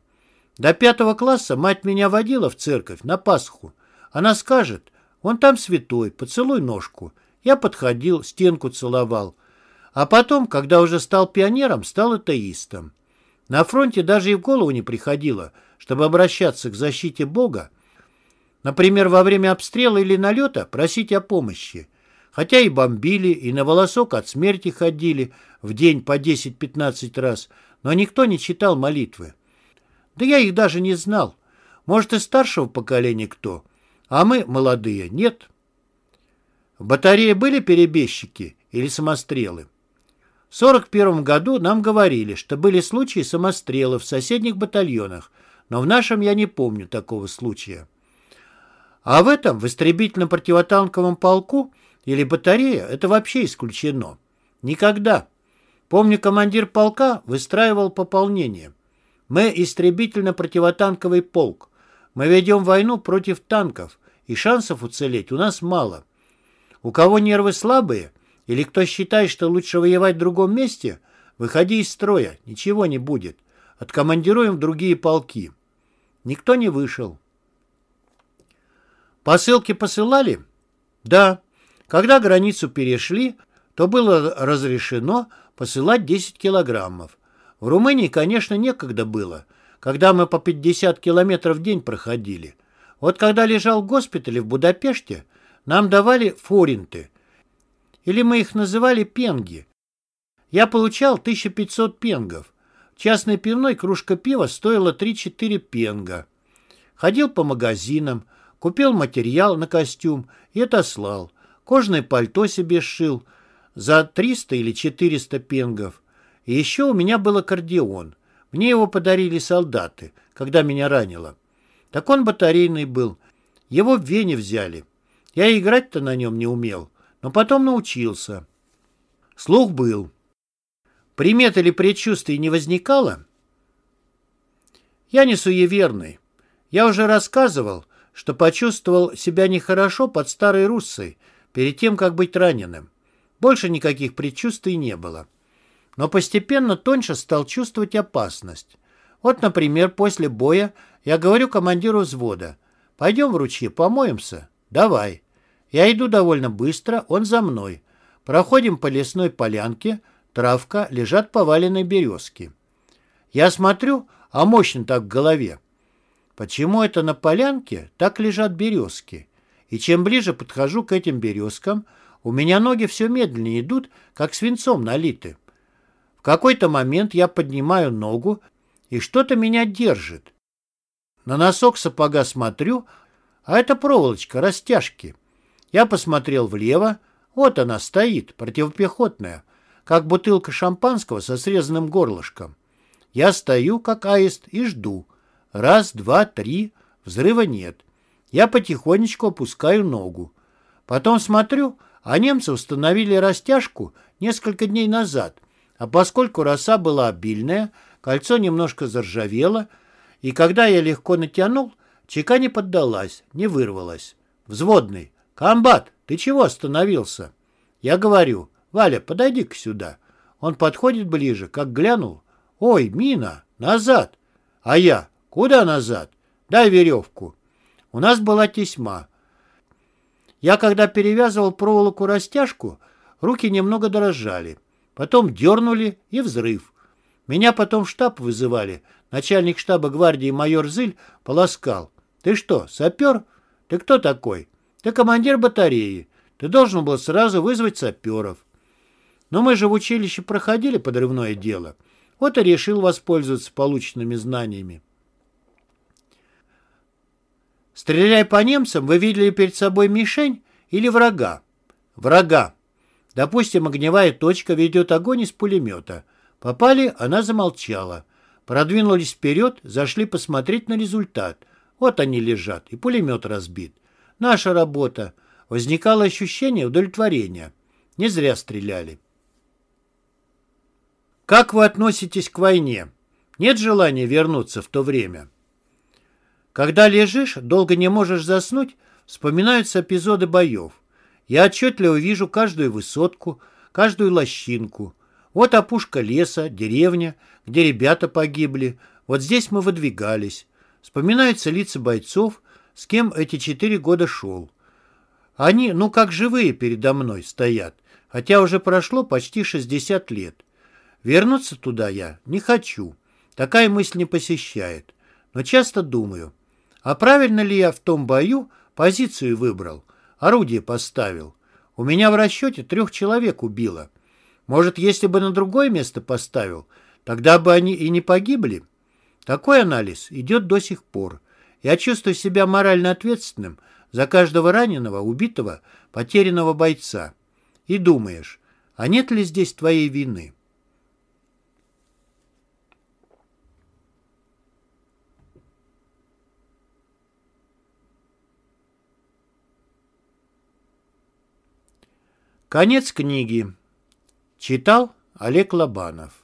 До пятого класса мать меня водила в церковь на Пасху. Она скажет, он там святой, поцелуй ножку. Я подходил, стенку целовал. А потом, когда уже стал пионером, стал атеистом. На фронте даже и в голову не приходило, чтобы обращаться к защите Бога. Например, во время обстрела или налета просить о помощи. Хотя и бомбили, и на волосок от смерти ходили в день по 10-15 раз, но никто не читал молитвы. Да я их даже не знал. Может, и старшего поколения кто, а мы, молодые, нет. В батарее были перебежчики или самострелы? В 41 году нам говорили, что были случаи самострелов в соседних батальонах, но в нашем я не помню такого случая. А в этом, в истребительном противотанковом полку или батарее, это вообще исключено. Никогда. Помню, командир полка выстраивал пополнение. Мы истребительно-противотанковый полк. Мы ведем войну против танков, и шансов уцелеть у нас мало. У кого нервы слабые – или кто считает, что лучше воевать в другом месте, выходи из строя, ничего не будет. Откомандируем в другие полки. Никто не вышел. Посылки посылали? Да. Когда границу перешли, то было разрешено посылать 10 килограммов. В Румынии, конечно, некогда было, когда мы по 50 километров в день проходили. Вот когда лежал в госпитале в Будапеште, нам давали форинты – или мы их называли пенги. Я получал 1500 пенгов. В частной пивной кружка пива стоила 3-4 пенга. Ходил по магазинам, купил материал на костюм и отослал. Кожное пальто себе сшил за 300 или 400 пенгов. И еще у меня был аккордеон. Мне его подарили солдаты, когда меня ранило. Так он батарейный был. Его в Вене взяли. Я играть-то на нем не умел, но потом научился. Слух был. Примет или предчувствий не возникало? Я не суеверный. Я уже рассказывал, что почувствовал себя нехорошо под старой руссой, перед тем, как быть раненым. Больше никаких предчувствий не было. Но постепенно тоньше стал чувствовать опасность. Вот, например, после боя я говорю командиру взвода, «Пойдем в ручье, помоемся?» «Давай». Я иду довольно быстро, он за мной. Проходим по лесной полянке, травка, лежат поваленные березки. Я смотрю, а мощно так в голове. Почему это на полянке так лежат березки? И чем ближе подхожу к этим березкам, у меня ноги все медленнее идут, как свинцом налиты. В какой-то момент я поднимаю ногу, и что-то меня держит. На носок сапога смотрю, а это проволочка растяжки. Я посмотрел влево, вот она стоит, противопехотная, как бутылка шампанского со срезанным горлышком. Я стою, как аист, и жду. Раз, два, три, взрыва нет. Я потихонечку опускаю ногу. Потом смотрю, а немцы установили растяжку несколько дней назад, а поскольку роса была обильная, кольцо немножко заржавело, и когда я легко натянул, чека не поддалась, не вырвалась. Взводный. «Комбат, ты чего остановился?» Я говорю, «Валя, подойди-ка сюда». Он подходит ближе, как глянул. «Ой, мина, назад!» А я, «Куда назад? Дай веревку». У нас была тесьма. Я, когда перевязывал проволоку-растяжку, руки немного дрожали. Потом дернули и взрыв. Меня потом в штаб вызывали. Начальник штаба гвардии майор Зыль полоскал. «Ты что, сапер? Ты кто такой? Ты командир батареи. Ты должен был сразу вызвать саперов». Но мы же в училище проходили подрывное дело. Вот и решил воспользоваться полученными знаниями. Стреляя по немцам, вы видели перед собой мишень или врага? Врага. Допустим, огневая точка ведет огонь из пулемета. Попали, она замолчала. Продвинулись вперед, зашли посмотреть на результат. Вот они лежат, и пулемет разбит. Наша работа. Возникало ощущение удовлетворения. Не зря стреляли. Как вы относитесь к войне? Нет желания вернуться в то время? Когда лежишь, долго не можешь заснуть, вспоминаются эпизоды боев. Я отчетливо вижу каждую высотку, каждую лощинку. Вот опушка леса, деревня, где ребята погибли. Вот здесь мы выдвигались. Вспоминаются лица бойцов, с кем эти четыре года шел. Они, ну как живые передо мной стоят, хотя уже прошло почти 60 лет. Вернуться туда я не хочу. Такая мысль не посещает. Но часто думаю – а правильно ли я в том бою позицию выбрал, орудие поставил? У меня в расчете трех человек убило. Может, если бы на другое место поставил, тогда бы они и не погибли? Такой анализ идет до сих пор. Я чувствую себя морально ответственным за каждого раненого, убитого, потерянного бойца. И думаешь, а нет ли здесь твоей вины? Конец книги. Читал Олег Лобанов.